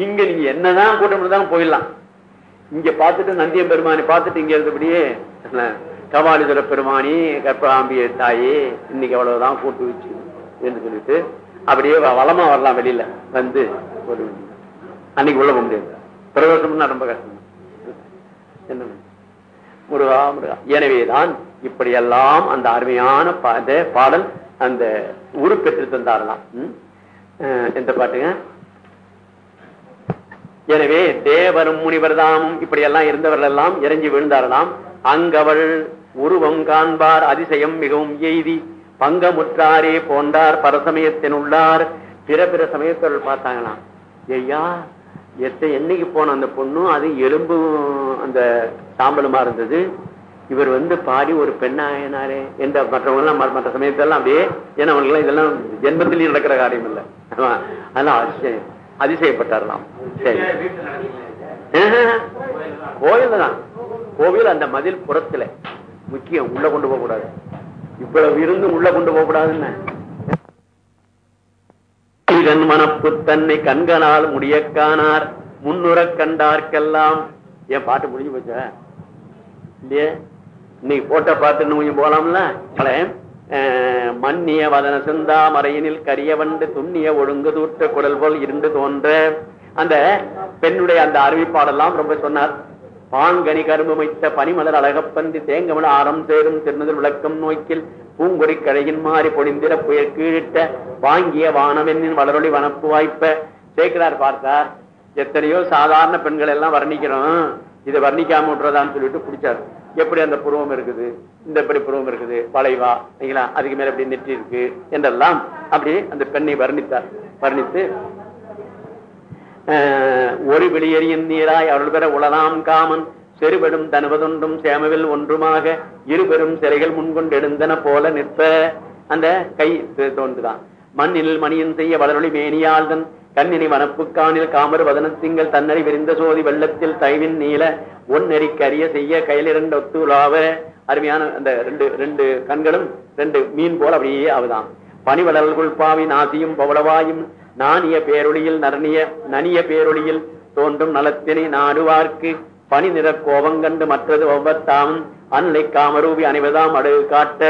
இங்க நீங்க என்னதான் கூட்டம் இருந்தாலும் போயிடலாம். இங்க பார்த்துட்டு நந்தியம் பெருமானை பார்த்துட்டு இங்க இருந்தபடியே கபாலிதுர பெருமானி கற்பகாம்பிய தாயே இன்னைக்கு அவ்வளவுதான் கூட்டு வச்சு என்று சொல்லிட்டு அப்படியே வளமா வரலாம் வெளியில. வந்து ஒரு அன்னைக்கு உள்ள போக முடியாது. பிரதோஷம்னா ரொம்ப கஷ்டம். என்ன? முருகா முருகா. எனவேதான் இப்படியெல்லாம் அந்த அருமையான பாடல் அந்த உரு பெற்று தந்தாரலாம் எந்த பாட்டுங்க? எனவே தேவரும் முனிவர் தாமும் இப்படி எல்லாம் இருந்தவர்கள் எல்லாம் இறங்கி விழுந்தாரலாம் அங்கவள் உருவம் காண்பார் அதிசயம் மிகவும் எய்தி பங்கமுற்றாரே போன்றார் பரசமயத்தின் உள்ளார் பிற பிற சமயத்தவர்கள் பார்த்தாங்களாம். ஐயா எத்த என்னைக்கு போன அந்த பொண்ணும் அது எலும்பு அந்த சாம்பலுமா இருந்தது. இவர் வந்து பாடி ஒரு பெண்ணாயினாரே என்ற மற்றவங்க எல்லாம் மற்ற- சமயத்தெல்லாம் அப்படியே ஏன்னா அவங்களுக்கு இதெல்லாம் ஜென்மத்திலேயே நடக்கிற காரியம் இல்லை அதெல்லாம் அதிசயம் அதிசயப்பட்டாரலாம் சரி. கோயில் தான் கோவில் அந்த மதில் புறத்துல முக்கியம் உள்ள கொண்டு போக கூடாது இவ்வளவு இருந்து உள்ள கொண்டு போக கூடாதுன்னு இதன் மனப்பு தன்னை கண்களால் முடிய காணார் முன்னுறக் கண்டார்க்கெல்லாம். என் பாட்டு முடிஞ்சு போச்சா? இல்லையே? இன்னைக்கு போட்ட பாட்டு கொஞ்சம் போலாம்ல? பல, மன்னிய வதன சிந்தா மறையினில் கரிய வண்டு துண்ணிய ஒழுங்கு தூற்ற குடல் போல் இருந்து தோன்ற. அந்த பெண்ணுடைய அந்த அறிவிப்பாடெல்லாம் ரொம்ப சொன்னார். பாங்கனி கரும்பு வைத்த பனிமலர் அழகப்பந்தி தேங்கமல ஆரம் சேரும் திருநதில் விளக்கம் நோக்கில் பூங்கொடி கழையின் மாறி பொழிந்திட புயல் கீழிட்ட வாங்கிய வானவெண்ணின் வளரொளி வனப்பு வாய்ப்ப. சேர்க்கிறார் பார்த்தார். எத்தனையோ சாதாரண பெண்கள் எல்லாம் வர்ணிக்கிறோம். இதை வர்ணிக்காம விட்டுறதான்னு சொல்லிட்டு பிடிச்சாரு. எப்படி அந்த புருவம் இருக்குது? இந்த எப்படி புருவம் இருக்குது? வளைவா சரிங்களா அதுக்கு மேல எப்படி நெற்றி இருக்கு? என்றெல்லாம் அப்படி அந்த பெண்ணை வர்ணித்தார். வர்ணித்து ஒரு வெளியேறியின் நீராய் அருள் பெற உளலாம் காமன். செருபெடும் தனுவதொன்றும் சேமவில் ஒன்றுமாக. இருபெரும் சிறைகள் முன்கொண்டு எழுந்தன போல நிற்ப. அந்த கை தோன்றுதான். மண்ணில் மணியின் செய்ய வளரொளி மேனியாள்தன் கண்ணினி வனப்புக்கானில் காமர் வதனத்திங்கள் தன்னறி விரிந்த சோதி வெள்ளத்தில் தைவின் நீல. ஒன்னெறி கரிய செய்ய கையிலிரண்டு ஒத்துலாவ. அருமையான அந்த ரெண்டு ரெண்டு கண்களும் ரெண்டு மீன் போல அப்படியே ஆகுதான் பனிவளல்குள் பாவி நாசியும் பவளவாயும். நாணிய பேரொளியில் நரணிய நனிய பேரொளியில் தோன்றும் நலத்தினை நாடுவார்க்கு. பனி நிற கோபங்கண்டு மற்றது ஒவ்வொத்தாம். அன்னை காமரூபி அணிவதாம் அடகு காட்ட.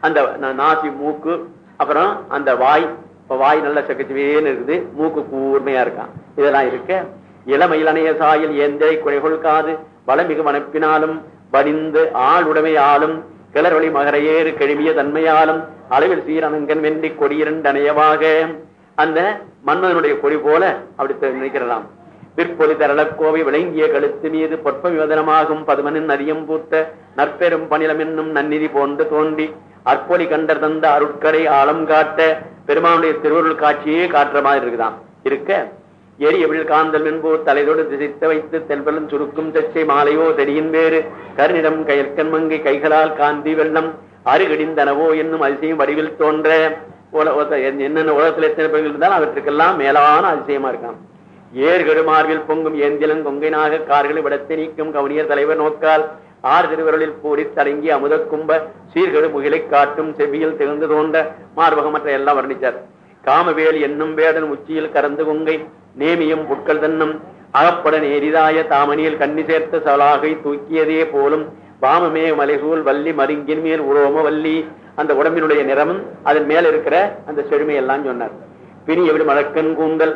அந்த நாசி மூக்கு அப்புறம் அந்த வாய் இப்ப வாய் நல்ல சக்கச்சுவேன்னு இருக்குது. மூக்கு கூர்மையா இருக்கான் இதெல்லாம் இருக்க. இளமையில் அணைய சாயில் ஏந்தை குறைகொள் காது. வளமிகு மனப்பினாலும் வடிந்து ஆளுடைமை ஆளும். கிளறொளி மகரையேறு கெழுமிய தன்மையாலும். அளவில் சீரணங்கன் வெண்டி கொடியிரண்டனையவாக அந்த மன்னனுடைய கொடி போல அப்படி தெ- நினைக்கிறதாம். பிற்பொலி தரளக்கோவை விளங்கிய கழுத்து மீது பொற்ப விவதனமாகும் பதுமனின் நதியம் பூத்த நற்பெரும் பணிலம் என்னும் நன்னிதி போன்று தோன்றி அற்பொலி கண்டர் தந்த அருட்கரை ஆழம் காட்ட பெருமானுடைய திருவருள் காட்சியே காட்டுற மாதிரி இருக்குதான் இருக்க? எரியவில் காந்தல் என்போர் தலைதோடு திசைத்த வைத்து தெல்வலும் சுருக்கும் தச்சை மாலையோ தெரியின் வேறு கருநிடம் கயற்கண் மங்கை கைகளால் காந்தி வெள்ளம் அருகடிந்தனவோ என்னும் அதிசயம் வடிவில் தோன்ற என்னென்ன உலகத்தில் எத்தனை பெண்கள் இருந்தாலும் அவற்றுக்கெல்லாம் மேலான அதிசயமா இருக்கான். ஏர்கடு மார்பில் பொங்கும் ஏந்திலன் கொங்கைனாக கார்களை விடத்தை நீக்கும் கவனியர் தலைவர் நோக்கால் ஆறு திருவருளில் பூரி தடங்கி அமுத கும்ப சீர்கடு முகிலை காட்டும் செவியில் திகழ்ந்து தோன்ற மார்பகமற்ற எல்லாம் வர்ணித்தார் காமவேல் என்னும் வேடன் உச்சியில் கறந்து கொங்கை நேமியும் புட்கள் தன்னும் அகப்பட நேரிதாய தாமணியில் கண்ணி சேர்த்த சலாகை தூக்கியதே போலும் பாமமே மலைசூல் வள்ளி மருங்கின் மேல் உருவமோ வள்ளி அந்த உடம்பினுடைய நிறமும் அதன் மேல இருக்கிற அந்த செழுமை எல்லாம் சொன்னார். பிணி எவிடு மழக்கன் கூந்தல்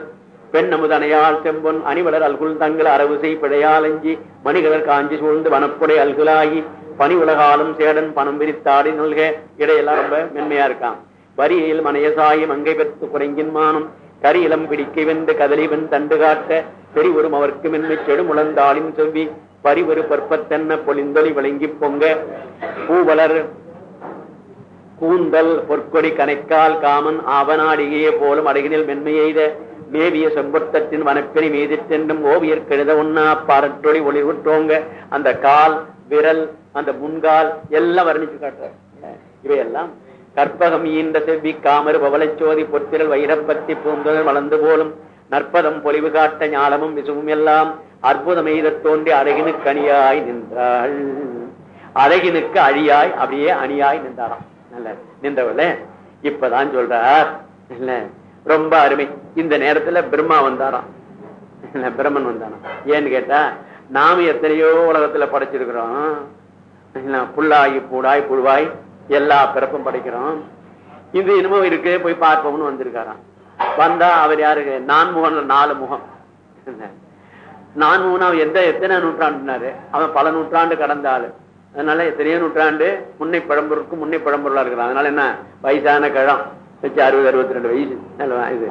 பெண் அமுதனையால் செம்பொன் அணிவலர் அல்குல் தங்கள் அரவுசை பிழையாலஞ்சி மணிகலர் காஞ்சி சூழ்ந்து வனப்புடை அல்குலாகி பனி உலகாலும் சேடன் பணம் விரித்தாடி நல்க இடையெல்லாம் ரொம்ப மென்மையா இருக்கான் வரியில் மனையசாயி மங்கை பெற்று குறைங்கின் மானம் கரி இளம் பிடிக்க வெந்து கதலிவன் தண்டு காட்ட பெரிவரும் அவர்க்கு மென்மை செடு முழந்தாளின் செவ்வி பரிவரு பற்பத்தென்ன பொழிந்தொலி விளங்கி பொங்க பூவலர் கூந்தல் பொற்கொடி கணைக்கால் காமன் ஆவனாடிகையே போலும் அடகினில் மென்மையெய்த மேவிய செம்பொத்தத்தின் வனப்பினை மீதிட்டென்றும் ஓவியர் கெழுத உண்ணா பாரற்றொளி ஒளிவுற்றோங்க அந்த கால் விரல் அந்த முன்கால் எல்லாம் வர்ணிச்சு காட்டுறார். இவையெல்லாம் கற்பகம் ஈன்ற செவ்வி காமறு பவளச்சோதி பொத்திரல் வைரப்பத்தி பூந்தல் வளர்ந்து போலும் நற்பதம் பொலிவு காட்ட ஞாலமும் விசுவும் எல்லாம் அற்புத எய்தத் தோன்றி அழகினுக்கு அணியாய் நின்றாள். அழகினுக்கு அழியாய் அப்படியே அணியாய் நின்றாராம். நல்ல நின்றவள இப்பதான் சொல்றார். இல்ல ரொம்ப அருமை. இந்த நேரத்துல பிரம்மா வந்தாராம். இல்ல, பிரம்மன் வந்தாராம் ஏன்னு கேட்டா நாம எத்தனையோ உலகத்துல படைச்சிருக்கிறோம். புல்லாய் புல்லாகி பூடாய் புழுவாய் எல்லா பிறப்பும் படைக்கிறோம். இது என்னமோ இருக்கு போய் பார்ப்போம்னு வந்திருக்காராம். வந்தா அவர் யாருக்கு நான்முகன் நாலு முகம். நான் அவன் எந்த எத்தனை நூற்றாண்டுனாரு? அவன் பல நூற்றாண்டு கடந்த ஆளு. அதனால எத்தனையோ நூற்றாண்டு முன்னை பழம்பொருளுக்கும் முன்னை பழம்பொருளா இருக்கிறான். அதனால என்ன? வயசான கிழம். வச்சு அறுபது அறுபத்தி ரெண்டு வயசு இது.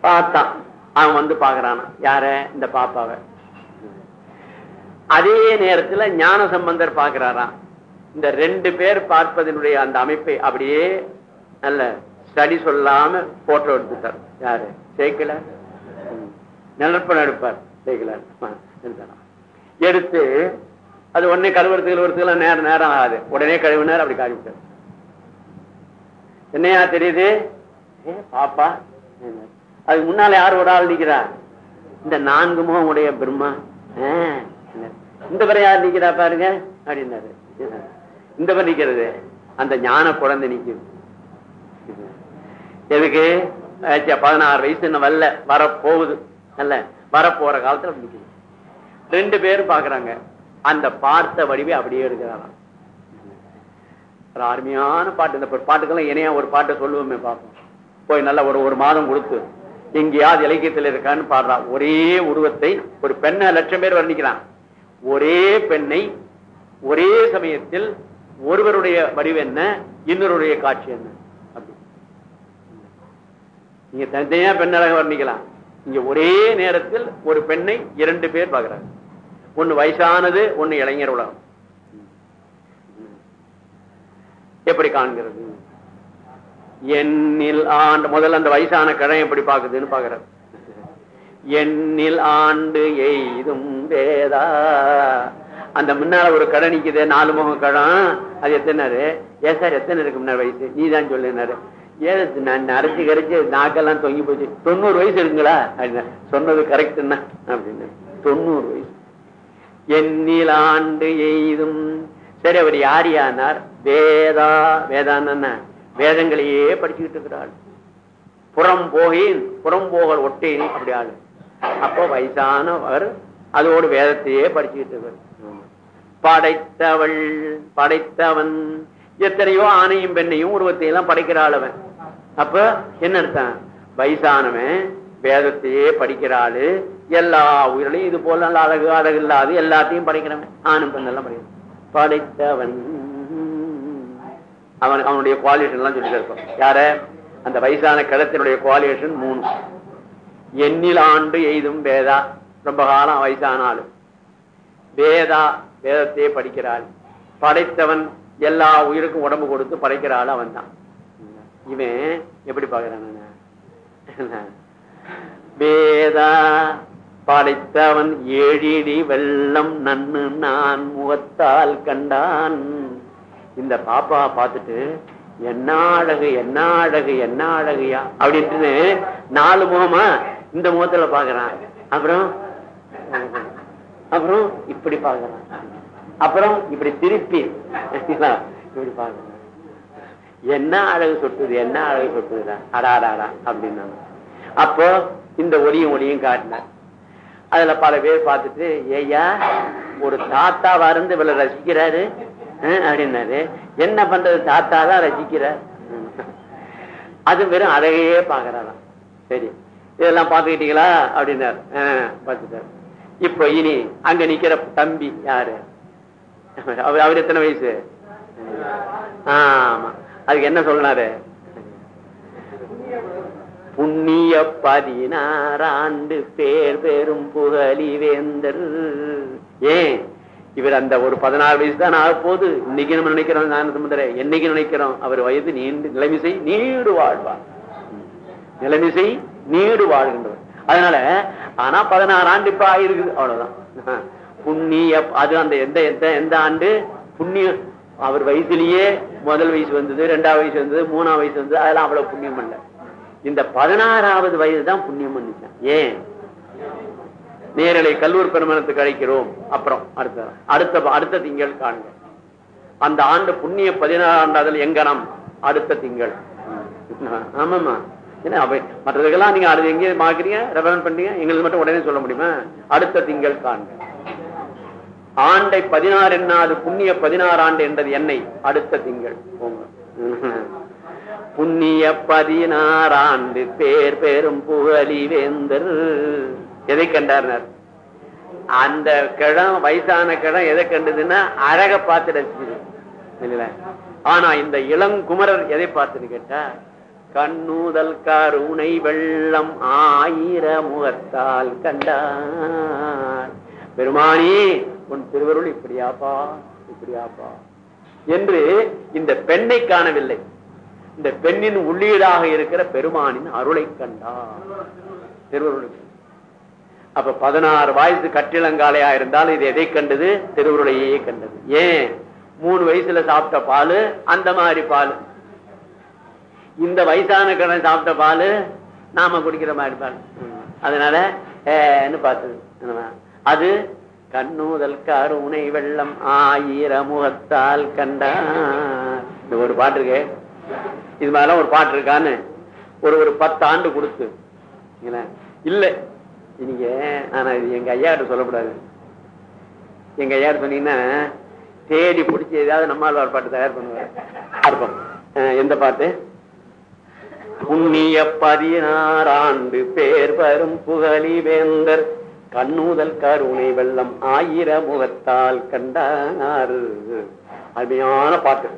பார்த்தான். அவன் வந்து பாக்குறானா யார? இந்த பாப்பாவை. அதே நேரத்துல ஞான சம்பந்தர் பாக்குறாராம் இந்த ரெண்டு பேர் பார்ப்பதனுடைய அந்த அமைப்பை அப்படியே நல்ல ஸ்டடி சொல்லாம போட்டோ எடுத்துட்டார். யாரு? சேர்க்கல? நிலப்படம் எடுப்பார். எடுத்து அது உடனே கழுவுறதுக்கு வருத்துக்கெல்லாம் நேரம் நேரம் ஆகாது. உடனே கழுவினார் அப்படி காமிச்சார் என்னையா தெரியுது? ஏ பாப்பா அதுக்கு முன்னால யார் ஒரு ஆள் நிக்கிறா? இந்த நான்கு முகம் உடைய பிரம்மா. இந்த பேரை யார் நிக்கிறா பாருங்க? அப்படின்னாரு. இந்த பேர் நிக்கிறது. அந்த ஞான குழந்தை நிக்குது. எதுக்கு? பதினாறு வயசு இன்னும் வரல. வரப்போகுது. அல்ல வரப்போற காலத்துல முடிக்குது ரெண்டு பேரும் பாக்குறாங்க அந்த பார்த்த வடிவை அப்படியே எடுக்கிறாராம் ஒரு அருமையான பாட்டு. இந்த பாட்டுக்கெல்லாம் இணையா ஒரு பாட்டை சொல்லுவோமே பார்ப்போம். போய் நல்லா ஒரு ஒரு மாதம் கொடுத்து எங்கேயாவது இலக்கியத்தில் இருக்கான்னு பாடுறா. ஒரே உருவத்தை ஒரு பெண்ணை லட்சம் பேர் வர்ணிக்கிறான். ஒரே பெண்ணை ஒரே சமயத்தில் ஒருவருடைய வடிவு என்ன? இன்னொருடைய காட்சி என்ன? அப்படி. நீங்க தனித்தனியா பெண்ணழக வர்ணிக்கலாம். இங்க ஒரே நேரத்தில் ஒரு பெண்ணை இரண்டு பேர் பாக்குறாங்க ஒண்ணு வயசானது ஒண்ணு இளைஞர் உலகம். எப்படி காண்கிறது? எண்ணில் ஆண்டு முதல்ல அந்த வயசான கிழமை எப்படி பாக்குதுன்னு பாக்குறாரு எண்ணில் ஆண்டு எய்தும் வேதா. அந்த முன்னால ஒரு கடை நிக்குது நாலு முகம் கடம் அது எத்தனை ஏ சார் எத்தனை இருக்கு முன்னாடி வயசு? நீ தான் சொல்லினாரு. ஏன் நான் அரைச்சு கரைச்சு நாக்கெல்லாம் தொங்கி போச்சு? தொண்ணூறு வயசு இருக்குங்களா? அப்படின்னா சொன்னது கரெக்டுன்னா அப்படின்னு. தொண்ணூறு வயசு. எண்ணில் ஆண்டு எய்தும். சரி அவர் யார் யானார்? வேதா வேதான்னு வேதங்களையே படிச்சுக்கிட்டு இருக்கிறாள். புறம் போகின் புறம் போகல் ஒட்டேன் அப்படி ஆளு. அப்போ வயசானவர் அதோடு வேதத்தையே படிச்சுக்கிட்டு இருக்கார். படைத்தவள் படைத்தவன். எத்தனையோ ஆணையும் பெண்ணையும் உருவத்தையெல்லாம் படைக்கிறாள் அவன். அப்ப என்ன அர்த்தம்? வயசானவன் வேதத்தையே படிக்கிறாளு எல்லா உயிரிலையும் இது போல நல்ல அழகு அழகு இல்லாது எல்லாத்தையும் படிக்கிறவன் ஆணும் பெண்ணெல்லாம் படிக்கிறான். படைத்தவன். அவன் அவனுடைய குவாலிஃபிகேஷன் எல்லாம் சொல்லிட்டு இருப்பான். யார? அந்த வயசான கிழத்தினுடைய குவாலிஃபிகேஷன் மூணு. எண்ணில் ஆண்டு எய்தும் வேதா ரொம்ப காலம் வயசானாலும் வேதா வேதத்தையே படிக்கிறாள். படைத்தவன் எல்லா உயிருக்கும் உடம்பு கொடுத்து படைக்கிறாள் அவன் தான் இவன் எப்படி பாக்குறான் வேதா படைத்தவன் ஏழிடி வெள்ளம் நன்னு நான் முகத்தால் கண்டான். இந்த பாப்பா பார்த்துட்டு என்ன அழகு என்ன அழகு என்ன அழகுயா? அப்படின்ட்டு நாலு முகமா இந்த முகத்துல பாக்குறான் அப்புறம் அப்புறம் இப்படி பாக்குறான் அப்புறம் இப்படி திருப்பி <laughs> இப்படி பாக்குறான் என்ன அழகு சொட்டுது என்ன அழகு சொட்டுதுடா? அடாடாடா அப்படின்னாங்க அப்போ இந்த ஒளியும் ஒளியும் காட்டினார். அதுல பல பேர் பார்த்துட்டு ஏய்யா ஒரு தாத்தா வருந்து இவ்வளவு ரசிக்கிறாரு? அப்படின்னாரு. என்ன பண்றது தாத்தா தான் ரசிக்கிறார்? அது வெறும் அழகையே பாக்குறாராம் சரி இதெல்லாம் பாத்துக்கிட்டீங்களா அப்படின்னாரு. பார்த்துட்டாரு. இப்ப இனி அங்க நிக்கிற தம்பி யாரு? அவர் அவர் எத்தனை வயசு? ஆமா. அதுக்கு என்ன சொன்னாரு புண்ணிய பதினாறாண்டு பேர் பெரும் புகழி வேந்தர். ஏன்? இவர் அந்த ஒரு பதினாறு வயசு தான் ஆக இன்னைக்கு நம்ம நினைக்கிறோம் ஞான என்னைக்கு நினைக்கிறோம்? அவர் வயது நீண்டு நிலைமிசை நீடு வாழ்வார். நிலைமிசை நீடு வாழ்கின்றவர். அதனால ஆனா பதினாறு ஆண்டு இப்ப ஆயிருக்குது அவ்வளவுதான். புண்ணிய அது அந்த எந்த எந்த எந்த ஆண்டு? புண்ணிய அவர் வயசுலயே முதல் வயசு வந்தது ரெண்டாவது வயசு வந்தது மூணாவது வயசு வந்தது அதெல்லாம் அவ்வளவு புண்ணியம் இல்ல இந்த பதினாறாவது வயது தான் புண்ணியம் பண்ணிச்சான் ஏன்? நேரலை கல்லூர் பெருமணத்துக்கு அழைக்கிறோம். அப்புறம் அடுத்த அடுத்த அடுத்த திங்கள் காண்க. அந்த ஆண்டு புண்ணிய பதினாறாண்டாவது எங்கனம்? அடுத்த திங்கள். ஆமாமா ஏன்னா அவை மற்றதுக்கெல்லாம் நீங்க அது எங்க பாக்குறீங்க ரெஃபரன் பண்றீங்க? எங்களுக்கு மட்டும் உடனே சொல்ல முடியுமா? அடுத்த திங்கள் காண்க. ஆண்டை பதினாறு என்னாது புண்ணிய பதினாறு ஆண்டு என்றது என்னை அடுத்த திங்கள். போங்க <laughs> புண்ணிய பதினாறாண்டு பேர் பெரும் புகழி வேந்தர். எதை கண்டார்னர்? அந்த கிழம் வயசான கிழம் எதை கண்டதுன்னா அழக பார்த்து ரசிக்குது. இல்ல ஆனா இந்த இளங்குமரர் எதை பார்த்துன்னு கேட்டா கண்ணூதல் கருணை வெள்ளம் ஆயிர முகத்தால் கண்டார். பெருமானி உன் திருவருள் இப்படியாப்பா இப்படியாப்பா. என்று இந்த பெண்ணை காணவில்லை. இந்த பெண்ணின் உள்ளீடாக இருக்கிற பெருமானின் அருளை கண்டார் திருவருளுக்கு அப்ப பதினாறு வயசு கட்டிலங்காலையா இருந்தாலும் இது எதை கண்டது? திருவுருளையே கண்டது. ஏன்? மூணு வயசுல சாப்பிட்ட பால் அந்த மாதிரி பால். இந்த வயசான கடன் சாப்பிட்ட பால் நாம குடிக்கிற மாதிரி பால். அதனால ஏன்னு பார்த்தது? அது கண்ணூதல் கருணை வெள்ளம் ஆயிர முகத்தால் கண்டார். இந்த ஒரு பாட்டு இருக்கு. இது மாதிரிலாம் ஒரு பாட்டு இருக்கான்னு ஒரு ஒரு பத்து ஆண்டு கொடுத்து இல்ல. நீங்க ஆனா இது எங்க ஐயாட்ட சொல்லக்கூடாது. எங்க ஐயா சொன்னீங்கன்னா தேடி பிடிச்சி ஏதாவது நம்மால் ஒரு பாட்டு தயார் பண்ணுவார். அர்ப்பம் எந்த பாட்டு? புண்ணிய பதினாறாண்டு பேர் வரும் புகழி வேந்தர். கண்ணூதல் கருணை வெள்ளம் ஆயிர முகத்தால் கண்டார். அருமையான பாட்டு.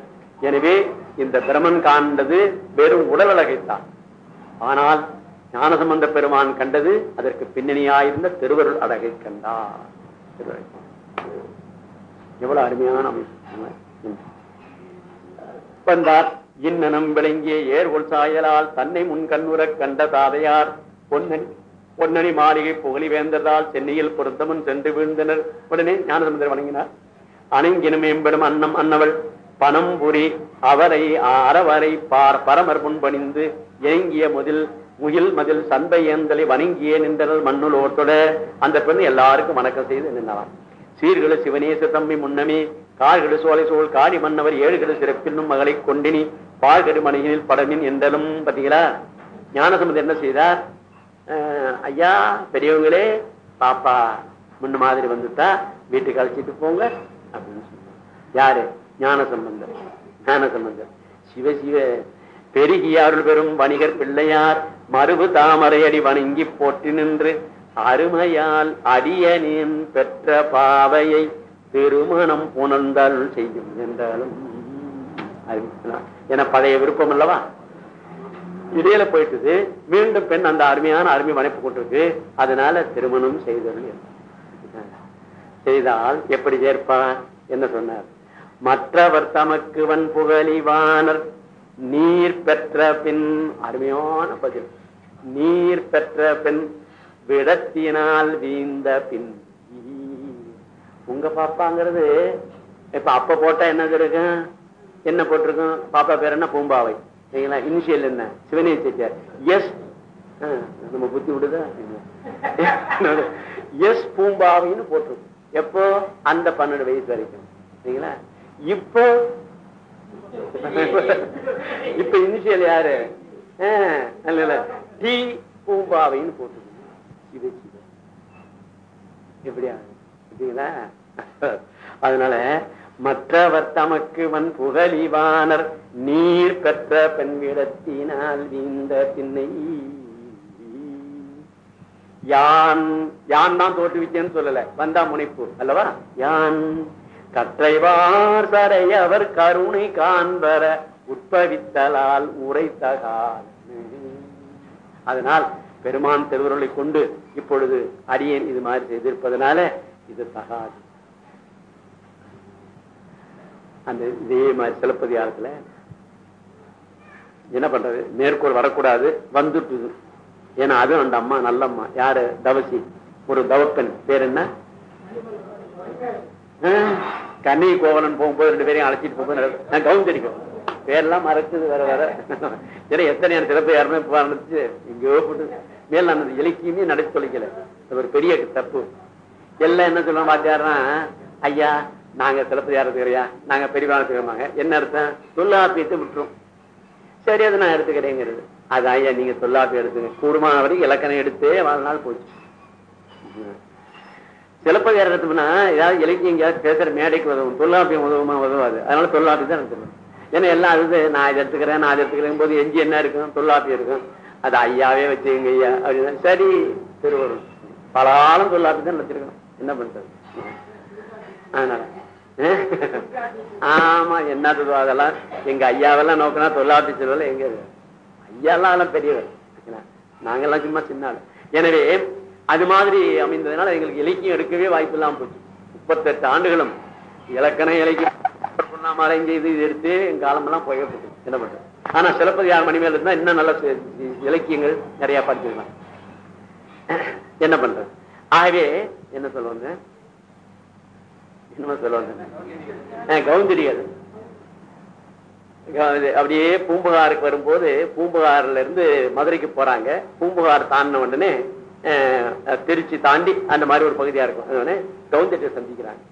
எனவே இந்த பிரமன் காண்டது வெறும் உடல் அழகைத்தான். ஆனால் ஞானசம்பந்த பெருமான் கண்டது அதற்கு பின்னணியாயிருந்த திருவருள் அழகை கண்டார். எவ்வளவு அருமையான அமைப்பு. வந்தார். இன்னனம் விளங்கிய ஏர்கொள் சாயலால் தன்னை முன் கண்ணுற கண்ட தாதையார் பொன்னன் பொன்னணி மாளிகை புகழி வேந்ததால் சென்னையில் பொருத்தமும் சென்று வீழ்ந்தனர். உடனே ஞானசமுதர் வணங்கினார். அணங்கினும் மேம்படும் அன்னம் அன்னவள் பணம்புரி அவரை அறவரை பார் பரமர் முன்பணிந்து ஏங்கிய முதல் முகில் மதில் சந்தை ஏந்தலை வணங்கியே நின்றனர் ஓட்டோட அந்த பெண் எல்லாருக்கும் வணக்கம் செய்து நின்றார் சீர்கழு சிவனேச தம்பி முன்னமே கார்கடு சோலை சோல் காடி மன்னவர் ஏழுகடு சிறப்பினும் மகளை கொண்டினி பால்கடு மனையில் படமின் என்றலும் பாத்தீங்களா? ஞானசம்பந்தர் என்ன செய்தார்? ஐயா பெரியவங்களே பாப்பா முன்ன மாதிரி வந்துட்டா வீட்டுக்கு அழைச்சிட்டு போங்க அப்படின்னு சொன்னாங்க. யாரு? ஞான சம்பந்தர் சிவ சிவ பெருகிய அருள் பெறும் வணிகர் பிள்ளையார் மறுபு தாமரையடி வணங்கி போட்டி நின்று அருமையால் அடியனின் பெற்ற பாவையை திருமணம் புணர்ந்தால் செய்யும் என்றாலும் என பழைய விருப்பம் அல்லவா? இடையில போயிட்டுது. மீண்டும் பெண் அந்த அருமையான அருமை வனைப்பு கொண்டிருக்கு. அதனால திருமணம் செய்தல் செய்தால் எப்படி சேர்ப்பார் என்ன சொன்னார்? மற்றவர் தமக்கு வன் புகழிவானர் நீர் பெற்ற பின் அருமையான பதில். நீர் பெற்ற பின் விடத்தினால் வீந்த பின். உங்க பாப்பாங்கிறது இப்ப அப்ப போட்டா என்ன இருக்கும் என்ன போட்டிருக்கும்? பாப்பா பேர் என்ன? பூம்பாவை. சரிங்களா இனிஷியல் என்ன? சிவனே சேச்சார் எஸ் நம்ம புத்தி விடுதா? எஸ் பூம்பாவைன்னு போட்டிருக்கும் எப்போ? அந்த பன்னெண்டு வயசு வரைக்கும். சரிங்களா? இப்போ? இப்ப இனிஷியல் யாரு? ஆஹ், டி பூம்பாவைன்னு போட்டிருக்கோம் சிவ சிவ. எப்படியா? அதனால மற்றவர் தமக்கு வன் புகழிவானர். நீர் பெற்ற பெண்விடத்தினால் வீந்த பின்னை யான் யான் தான் தோற்றுவிச்சேன்னு சொல்லல. வந்தா முனைப்பு அல்லவா? யான் கற்றைவார் சரை அவர் கருணை காண்பர உட்பவித்தலால் உரைத்தகால் அதனால் பெருமான் திருவருளை கொண்டு இப்பொழுது அடியேன் இது மாதிரி செய்திருப்பதனால இது தகாது. அந்த இதே மாதிரி சிலப்பதிகாரத்துல என்ன பண்றது? மேற்கோள் வரக்கூடாது வந்துட்டுது. ஏன்னா அதுவும் அந்த அம்மா நல்ல அம்மா. யாரு? தவசி. ஒரு தவப்பெண். பேர் என்ன? கண்ணி கோவலன் போகும்போது ரெண்டு பேரையும் அழைச்சிட்டு போகும்போது நான் கவுந்தரிக்கும் பேரெல்லாம் மறைச்சது வர வர ஏன்னா எத்தனையான சிறப்பு யாருமே நடந்துச்சு எங்கேயோ போட்டு மேல நான் அந்த இலக்கியமே நடத்தி தொலைக்கல. ஒரு பெரிய தப்பு. எல்லாம் என்ன சொல்லுவோம் வாத்தியார்னா ஐயா நாங்க சிலப்பதி யாரத்துக்கிறையா நாங்க பெரியவானத்துக்கிறோமாங்க என்ன அர்த்தம்? தொல்லாப்பியத்தை விட்டுரும். சரி அதை நான் எடுத்துக்கிறேங்கிறது. அது ஐயா நீங்க தொல்லாப்பி எடுத்துங்க. கூடுமான வரைக்கும் இலக்கணம் எடுத்தே வாழ்நாள் போச்சு. சிலப்பதிகாரம் எடுத்தோம்னா ஏதாவது இலக்கியம் எங்கேயாவது பேசுற மேடைக்கு உதவும். தொல்லாப்பியம் உதவுமா? உதவாது. அதனால தொல்லாப்பி தான் எடுத்துக்கணும். ஏன்னா எல்லாம் அது நான் இதை எடுத்துக்கிறேன் நான் அதை எடுத்துக்கிறேன். போது எஞ்சி என்ன இருக்கும்? தொல்லாப்பி இருக்கும். அது ஐயாவே வச்சுக்கங்க ஐயா. அப்படின்னு சரி திருவருள். பலாலும் தொல்லாப்பி தான் வச்சிருக்கணும் என்ன பண்றது? அதனால. ஆமா என்னது அதெல்லாம்? எங்க ஐயாவெல்லாம் நோக்கினா தொழிலாட்டி செல்வல எங்க ஐயாலாம் எல்லாம் பெரியவர். நாங்கெல்லாம் சும்மா சின்ன ஆளு. எனவே அது மாதிரி அமைந்ததுனால எங்களுக்கு இலக்கியம் எடுக்கவே வாய்ப்பு இல்லாம போச்சு. முப்பத்தெட்டு ஆண்டுகளும் இலக்கண இலக்கியம் பொண்ணாமலை இது எடுத்து என் காலமெல்லாம் போயிட்டு என்ன பண்றது ஆனா சிலப்பதிகார மணிமேல இருந்தா இன்னும் நல்ல இலக்கியங்கள் நிறைய படிச்சிருக்கலாம். என்ன பண்றது? ஆகவே என்ன சொல்லுவாங்க என்ன சொல்லுவாங்க. அஹ், அப்படியே பூம்புகாருக்கு வரும்போது பூம்புகார்ல இருந்து மதுரைக்கு போறாங்க. பூம்புகார் தாண்டின உடனே திருச்சி தாண்டி அந்த மாதிரி ஒரு பகுதியா இருக்கும். உடனே சந்திக்கிறாங்க.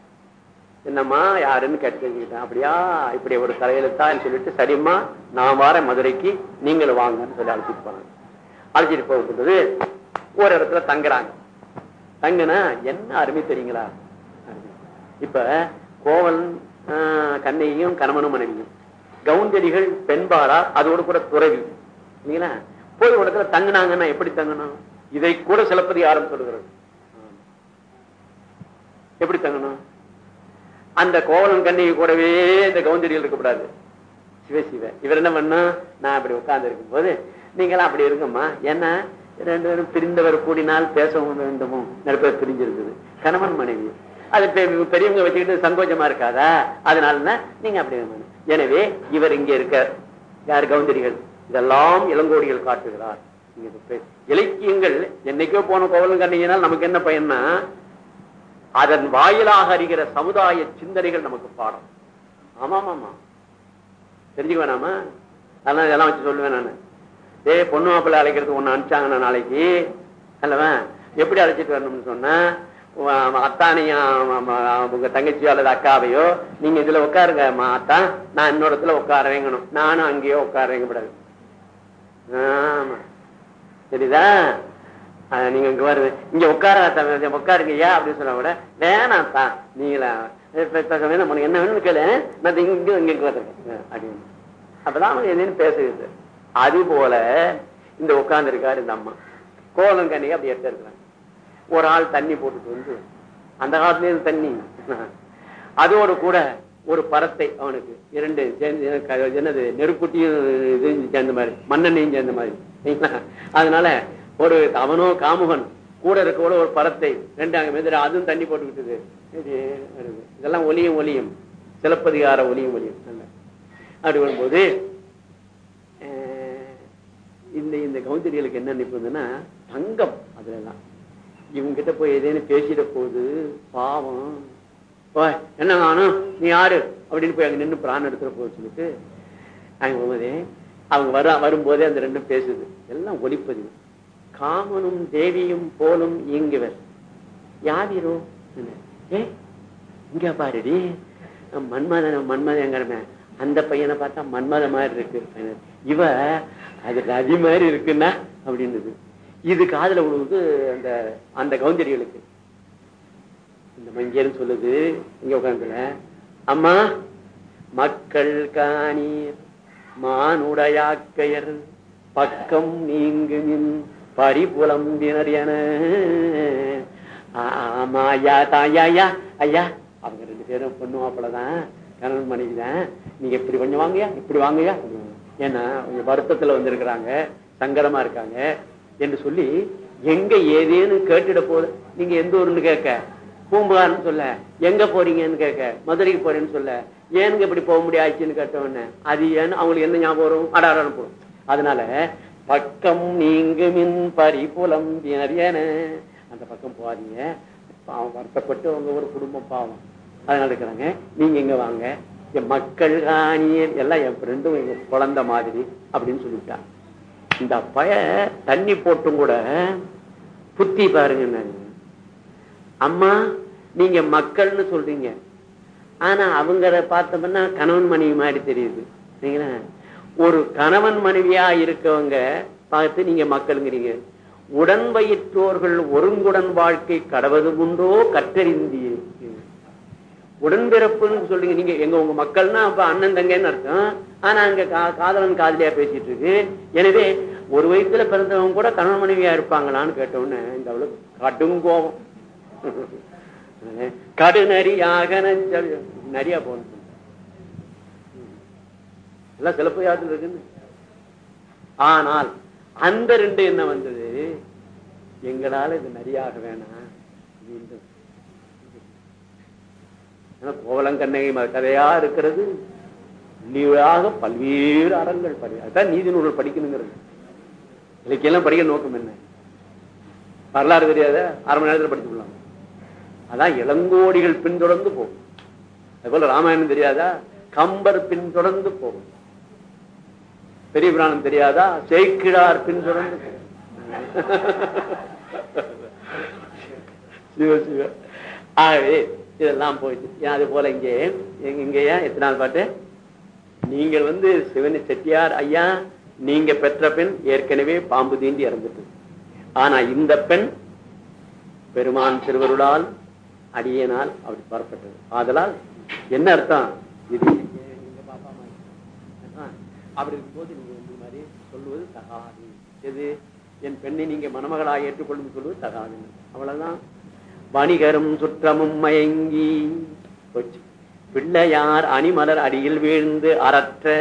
என்னம்மா யாருன்னு கேட்டு தெரிஞ்சுக்கிட்டேன் அப்படியா இப்படி ஒரு தலையெழுத்தான்னு சொல்லிட்டு சரிம்மா நான் வார மதுரைக்கு நீங்களும் வாங்கன்னு சொல்லி அழைச்சிட்டு போனாங்க அழைச்சிட்டு போகும்போது ஒரு இடத்துல தங்குறாங்க. தங்குனா என்ன அருமை தெரியுங்களா? இப்ப கோவல் ஆஹ், கண்ணையும் கணவனும் மனைவியும். கவுந்தடிகள் பெண்பாளா அதோடு கூட துறவி. இல்லைங்களா போய் இடத்துல தங்குனாங்கன்னா எப்படி தங்கணும்? இதை கூட சிலப்பதிகாரம் சொல்லுகிறது. எப்படி தங்கணும்? அந்த கோவலன் கண்ணிக்கு கூடவே இந்த கவுந்தடிகள் இருக்கக்கூடாது. சிவ சிவ. இவர் என்ன பண்ணும் நான் அப்படி உட்கார்ந்து இருக்கும் போது நீங்களாம் அப்படி இருக்குமா ஏன்னா ரெண்டு பேரும் பிரிந்தவர் கூடினால் பேசவும் வேண்டுமோ? நிறைய பேர் பிரிஞ்சிருக்குது. கணவன் மனைவி. அது பெரியவங்க வச்சுக்கிட்டு சங்கோச்சமா இருக்காதா? அதனால நீங்க அப்படி எனவே இவர் இங்க இருக்கார் யார் கவுந்தரிகள்? இதெல்லாம் இளங்கோடிகள் காட்டுகிறார். இலக்கியங்கள் என்னைக்கோ போன கோவலும் கண்ணியினால் நமக்கு என்ன பயன்னா அதன் வாயிலாக அறிகிற சமுதாய சிந்தனைகள் நமக்கு பாடம். ஆமா ஆமா தெரிஞ்சுக்க வேணாமா? அதெல்லாம் இதெல்லாம் வச்சு சொல்லுவேன் நானு. ஏய் பொண்ணு மாப்பிள்ளை அழைக்கிறதுக்கு ஒண்ணு அனுப்பிச்சாங்கண்ணா நாளைக்கு. அல்லவா எப்படி அழைச்சிட்டு வரணும்னு சொன்னா? அத்தானையும் உங்க தங்கச்சியோ அல்லது அக்காவையோ நீங்க இதுல உட்காருங்க அம்மா அத்தா நான் இன்னொரு இடத்துல உட்காரவேங்கணும். நானும் அங்கேயோ உட்கார கூடாது. ஆமா. சரிதா நீங்க இங்க வருது. இங்க உட்கார உட்காருங்கய்யா உட்காருங்க அப்படின்னு சொன்னா கூட வேணாம் தான் நீங்களா? உனக்கு என்ன வேணும்னு கேளு நான் இங்க இங்க இங்க வந்துருக்கேன் அப்படின்னு. அப்பதான் அவங்க என்னன்னு பேசுகிறது அது போல இந்த உட்கார்ந்து இருக்காரு இந்த அம்மா. கோலம் கண்ணியை அப்படி எடுத்து இருக்கிறாங்க ஒரு ஆள் தண்ணி போட்டுட்டு வந்து அந்த காலத்துல இருந்து தண்ணி. அதோடு கூட ஒரு பரத்தை அவனுக்கு. இரண்டு சேர்ந்து என்னது நெருப்புட்டியும் இதுவும் சேர்ந்த மாதிரி மண்ணெண்ணையும் சேர்ந்த மாதிரி. அதனால ஒரு அவனோ காமுகன் கூட இருக்கோட ஒரு பரத்தை ரெண்டு அங்க மெதிர அதுவும் தண்ணி போட்டுக்கிட்டது. இதெல்லாம் ஒலியும் ஒலியும். சிலப்பதிகார ஒலியும் ஒலியும். அப்படி வரும்போது இந்த இந்த கவுந்தரிகளுக்கு என்ன நினைப்புதுன்னா தங்கம் அதுல எல்லாம் இவங்க கிட்ட போய் எதேன்னு பேசிட போகுது பாவம். என்ன வேணும் நீ யாரு? அப்படின்னு போய் அங்க நின்று பிராணம் எடுத்துட போக சொல்லிட்டு அங்க போகும்போதே அவங்க வர வரும்போதே அந்த ரெண்டும் பேசுது. எல்லாம் ஒளிப்பதிவு. காமனும் தேவியும் போலும் இயங்குவர். யாவீரோ ஏ இங்க பாருடி. மன்மதன் மன்மதங்கிறமே அந்த பையனை பார்த்தா மன்மத மாதிரி இருக்கு. இவ அது ரதி மாதிரி இருக்குன்னா அப்படின்னுது. இது காதல உழுவுது அந்த அந்த கவுந்தரிகளுக்கு. இந்த மஞ்சள் சொல்லுது. இங்க உட்காந்துல அம்மா மக்கள் காணீர் மானுடையாக்கையர் பக்கம் நீங்குமின் பரிபுலம்பினர் என. ஆமா ஐயா தாயா ஐயா ஐயா. அவங்க ரெண்டு பேரும் பொண்ணு மாப்பிளதான் கணவன் மனைவிதான். நீங்க இப்படி கொஞ்சம் வாங்கயா இப்படி வாங்கயா ஏன்னா அவங்க வருத்தத்துல வந்திருக்கிறாங்க சங்கடமா இருக்காங்க. என்று சொல்லி எங்க ஏதேன்னு கேட்டுட போகுது. நீங்க எந்த ஊருன்னு கேட்க. பூம்புகார்னு சொல்ல. எங்க போறீங்கன்னு கேட்க. மதுரைக்கு போறேன்னு சொல்ல. ஏனுங்க இப்படி போக முடியாச்சுன்னு கேட்டவொடனே அது ஏன்னு அவங்களுக்கு என்ன ஞாபகம் வரும்? அடாட போடும் அதனால பக்கம் நீங்குமின் பரிபுலம் என. அந்த பக்கம் போகாதீங்க. பாவம் வருத்தப்பட்டு அவங்க ஒரு குடும்பம் பாவம். அதனால இருக்கிறாங்க. நீங்க இங்க வாங்க. என் மக்கள் காணியல் எல்லாம் என் ஃப்ரெண்டும் எங்க குழந்தை மாதிரி அப்படின்னு சொல்லிட்டாங்க. இந்த பய தண்ணி போட்டும் கூட புத்தி பாருங்க அம்மா நீங்க மக்கள்னு சொல்றீங்க. ஆனா அவங்கள பார்த்தோம்னா கணவன் மனைவி மாதிரி தெரியுது. சரிங்களா? ஒரு கணவன் மனைவியா இருக்கவங்க பார்த்து நீங்க மக்கள்ங்கிறீங்க. உடன் வயிற்றோர்கள் ஒருங்குடன் வாழ்க்கை கடவது உண்டோ கற்றறிந்தியே உடன்பிறப்புன்னு சொல்றீங்க. நீங்க எங்க உங்க மக்கள்னா அப்ப அண்ணன் தங்கன்னு அர்த்தம். ஆனா அங்க கா- காதலன் காதலியா பேசிட்டு இருக்கு. எனவே ஒரு வயசுல பிறந்தவங்க கூட கணவன் மனைவியா இருப்பாங்களான்னு கேட்டவுடனே இந்த அவளுக்கு கடுங்கோபம் கடுநரியாக நெஞ்ச- நரியா போகணும். எல்லாம் சிலப்பதிகாரத்தில் இருக்குன்னு. ஆனால் அந்த ரெண்டு என்ன வந்தது? எங்களால இது நரியாக வேணாம். மீண்டும். கோவலங்கண்ணகை கதையா இருக்கிறது? நீளாக பல்வேறு அறங்கள் படி அதான் நீதி நூல்கள் படிக்கணுங்கிறது. இலக்கியம் படிக்க நோக்கம் என்ன? வரலாறு தெரியாத அரை மணி நேரத்தில் படிச்சு விடலாம் அதான் இளங்கோடிகள் பின்தொடர்ந்து போகும். அதுபோல ராமாயணம் தெரியாதா? கம்பர் பின்தொடர்ந்து போகும். பெரிய புராணம் தெரியாதா? சேக்கிழார் பின்தொடர்ந்து போகும். ஆகவே இதெல்லாம் போயிட்டு ஏன் அது போல இங்கே இங்கேயா எத்தனாவது பாட்டு? நீங்கள் வந்து சிவனி செட்டியார் ஐயா நீங்க பெற்ற பெண் ஏற்கனவே பாம்பு தீண்டி இறந்துட்டு. ஆனா இந்த பெண் பெருமான் திருவருளால் அடியனால் அப்படி புறப்பட்டது. ஆதலால் என்ன அர்த்தம்? இது அப்படி இருக்கும்போது நீங்க இந்த மாதிரி சொல்லுவது தகாது. எது? என் பெண்ணை நீங்க மணமகளாக ஏற்றுக்கொள்ளும் சொல்லுவது தகாது. அவ்வளவுதான். வணிகரும் சுற்றமும் மயங்கி போச்சு. பிள்ளையார் அணிமலர் அடியில் வீழ்ந்து அறற்ற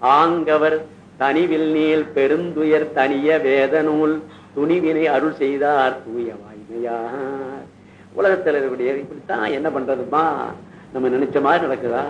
ஆங்கவர் தனிவில் நீல் பெருந்துயர் தனிய வேத நூல் துணிவினை அருள் செய்தார் தூய வாய்மையார். உலகத்தில் இருக்கக்கூடிய இப்படித்தான் என்ன பண்றதுமா? நம்ம நினைச்ச மாதிரி நடக்குதா?